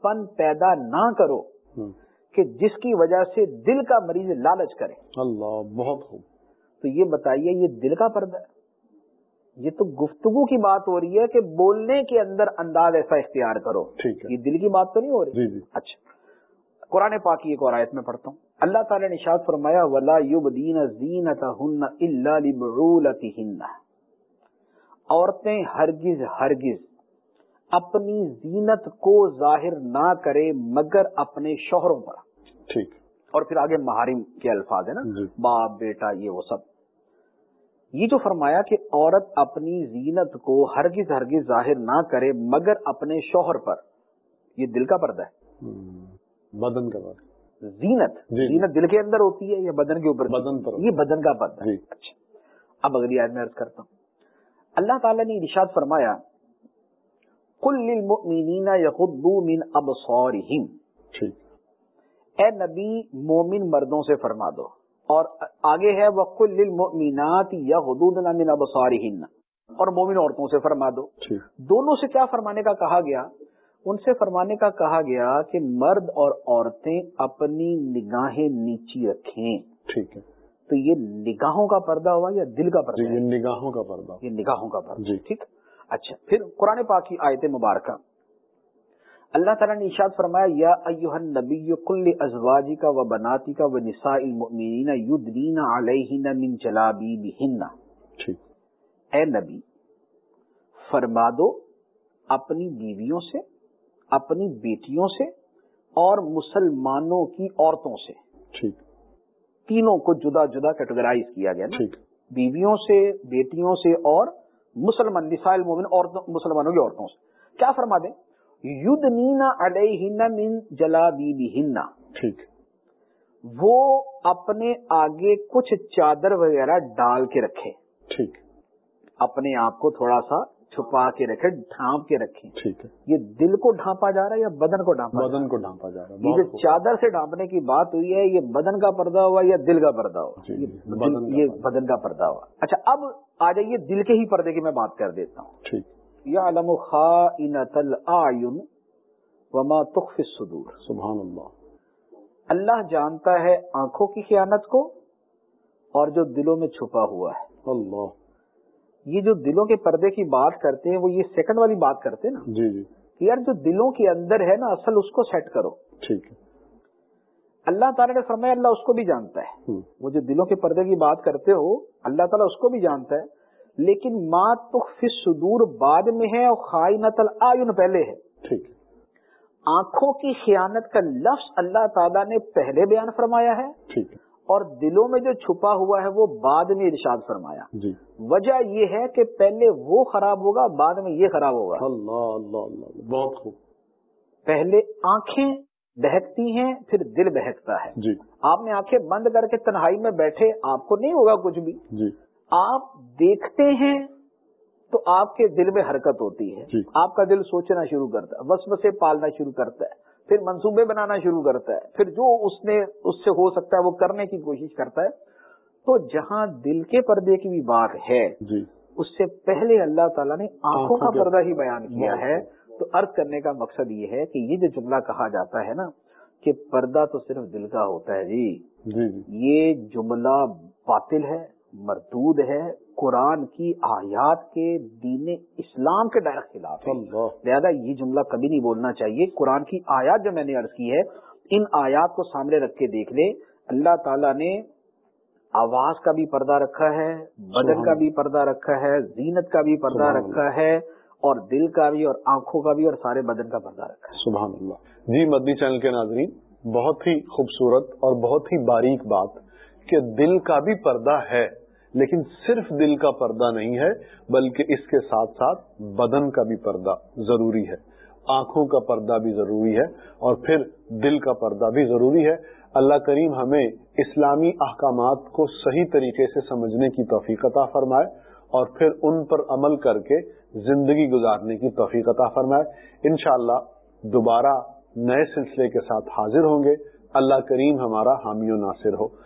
پن پیدا نہ کرو کہ جس کی وجہ سے دل کا مریض لالچ کرے۔ اللہ بہت خوب۔ تو یہ بتائیے یہ دل کا پردہ ہے؟ یہ تو گفتگو کی بات ہو رہی ہے کہ بولنے کے اندر انداز ایسا اختیار کرو۔ یہ دل کی بات تو نہیں ہو رہی؟ جی جی۔ اچھا۔ قرآن پاک کی ایک اور آیت میں پڑھتا ہوں۔ اللہ تعالیٰ نے اشاد فرمایا ولا یبدین زینتہن الا لبعولتہن عورتیں ہرگز ہرگز اپنی زینت کو ظاہر نہ کرے مگر اپنے شوہروں پر۔ ٹھیک۔ اور پھر آگے محارم کے الفاظ ہے نا۔ جی۔ باپ بیٹا یہ وہ سب۔ یہ جو فرمایا کہ عورت اپنی زینت کو ہرگز ہرگز ظاہر نہ کرے مگر اپنے شوہر پر۔ یہ دل کا پردہ ہے۔ بدن کا بات زینت جی۔ زینت دل کے اندر ہوتی ہے یا بدن کے اوپر؟ بدن پر. یہ بدن کا ہے۔ جی. اچھا۔ اب اگلی آیت میں عرض کرتا ہوں۔ اللہ تعالیٰ نے ارشاد فرمایا کل للمؤمنین یغضوا من ابصارہم. ٹھیک۔ اے نبی مومن مردوں سے فرما دو۔ اور آگے ہے وقل للمؤمنات یغضضن من ابصارہن. اور مومن عورتوں سے فرما دو۔ دونوں سے کیا فرمانے کا کہا گیا؟ ان سے فرمانے کا کہا گیا کہ مرد اور عورتیں اپنی نگاہیں نیچی رکھیں۔ ٹھیک ہے۔ تو یہ نگاہوں کا پردہ ہوا یا دل کا جی پردہ یہ ہے؟ نگاہوں کا پردہ۔ یہ نگاہوں کا پردہ۔ جی۔ ٹھیک۔ اچھا پھر قرآن پاک کی آیت مبارکہ۔ اللہ تعالیٰ نے ارشاد فرمایا یا ایوہ النبی کل ازواجی کا و بناتی کا و نساء المؤمنین یدنین علیہن من جلابیبہن۔ ٹھیک۔ اے نبی فرما دو اپنی بیویوں سے اپنی بیٹیوں سے اور مسلمانوں کی عورتوں سے۔ ٹھیک۔ تینوں کو جدا جدا کیٹیگرائز کیا گیا نا۔ بیویوں سے بیٹیوں سے اور مسلمان نساء المومن عورتوں مسلمانوں کی عورتوں سے۔ کیا فرما دیں؟ یدنین علیہن من جلابیبہن۔ ٹھیک۔ وہ اپنے آگے کچھ چادر وغیرہ ڈال کے رکھے۔ ٹھیک۔ اپنے آپ کو تھوڑا سا چھپا کے رکھے ڈھانپ کے رکھیں۔ ٹھیک ہے۔ یہ دل کو ڈھانپا جا رہا ہے یا بدن کو ڈھانپا بدن کو ڈھانپا جا رہا ہے یہ جو چادر سے ڈھانپنے کی بات ہوئی ہے یہ بدن کا پردہ ہوا یا دل کا پردہ ہوا؟ جی، یہ بدن کا پردہ۔ ہوا۔ اچھا اب آ جائیے دل کے ہی پردے کی میں بات کر دیتا ہوں۔ ٹھیک۔ یا علم الاعین وما تخفی الصدور۔ سبحان اللہ۔ اللہ جانتا ہے آنکھوں کی خیانت کو اور جو دلوں میں چھپا ہوا ہے۔ اللہ۔ یہ جو دلوں کے پردے کی بات کرتے ہیں وہ یہ سیکنڈ والی بات کرتے ہیں نا؟ جی جی۔ کہ یار جو دلوں کے اندر ہے نا اصل اس کو سیٹ کرو۔ ٹھیک ہے۔ اللہ تعالیٰ نے فرمایا اللہ اس کو بھی جانتا ہے۔ وہ جو دلوں کے پردے کی بات کرتے ہو اللہ تعالیٰ اس کو بھی جانتا ہے۔ لیکن ما تخفی صدور بعد میں ہے اور خائنۃ العین پہلے ہے۔ ٹھیک آنکھوں کی خیانت کا لفظ اللہ تعالیٰ نے پہلے بیان فرمایا ہے۔ ٹھیک ہے۔ اور دلوں میں جو چھپا ہوا ہے وہ بعد میں ارشاد فرمایا۔ جی۔ وجہ یہ ہے کہ پہلے وہ خراب ہوگا بعد میں یہ خراب ہوگا۔ اللہ اللہ اللہ بہت خوب۔ پہلے آنکھیں بہکتی ہیں پھر دل بہکتا ہے۔ جی۔ آپ نے آنکھیں بند کر کے تنہائی میں بیٹھے آپ کو نہیں ہوگا کچھ بھی۔ جی۔ آپ دیکھتے ہیں تو آپ کے دل میں حرکت ہوتی ہے۔ جی۔ آپ کا دل سوچنا شروع کرتا ہے وسوسے پالنا شروع کرتا ہے۔ پھر منصوبے بنانا شروع کرتا ہے۔ پھر جو اس نے اس سے ہو سکتا ہے وہ کرنے کی کوشش کرتا ہے۔ تو جہاں دل کے پردے کی بھی بات ہے جی۔ اس سے پہلے اللہ تعالیٰ نے آنکھوں کا پردہ ہی بیان کیا ہے۔ تو عرض کرنے کا مقصد یہ ہے کہ یہ جو جملہ کہا جاتا ہے نا کہ پردہ تو صرف دل کا ہوتا ہے جی۔ جی جی۔ یہ جملہ باطل ہے مردود ہے قرآن کی آیات کے دین اسلام کے ڈائریکٹ خلاف ہے۔ لہذا یہ جملہ کبھی نہیں بولنا چاہیے۔ قرآن کی آیات جو میں نے عرض کی ہے ان آیات کو سامنے رکھ کے دیکھ لے۔ اللہ تعالیٰ نے آواز کا بھی پردہ رکھا ہے بدن کا بھی پردہ رکھا ہے زینت کا بھی پردہ رکھا ہے اور دل کا بھی اور آنکھوں کا بھی اور سارے بدن کا پردہ رکھا ہے۔ سبحان اللہ۔ جی مدنی چینل کے ناظرین بہت ہی خوبصورت اور بہت ہی باریک بات کہ دل کا بھی پردہ ہے۔ لیکن صرف دل کا پردہ نہیں ہے، بلکہ اس کے ساتھ ساتھ بدن کا بھی پردہ ضروری ہے۔ آنکھوں کا پردہ بھی ضروری ہے اور پھر دل کا پردہ بھی ضروری ہے۔ اللہ کریم ہمیں اسلامی احکامات کو صحیح طریقے سے سمجھنے کی توفیق عطا فرمائے اور پھر ان پر عمل کر کے زندگی گزارنے کی توفیق عطا فرمائے۔ انشاءاللہ دوبارہ نئے سلسلے کے ساتھ حاضر ہوں گے۔ اللہ کریم ہمارا حامی و ناصر ہو۔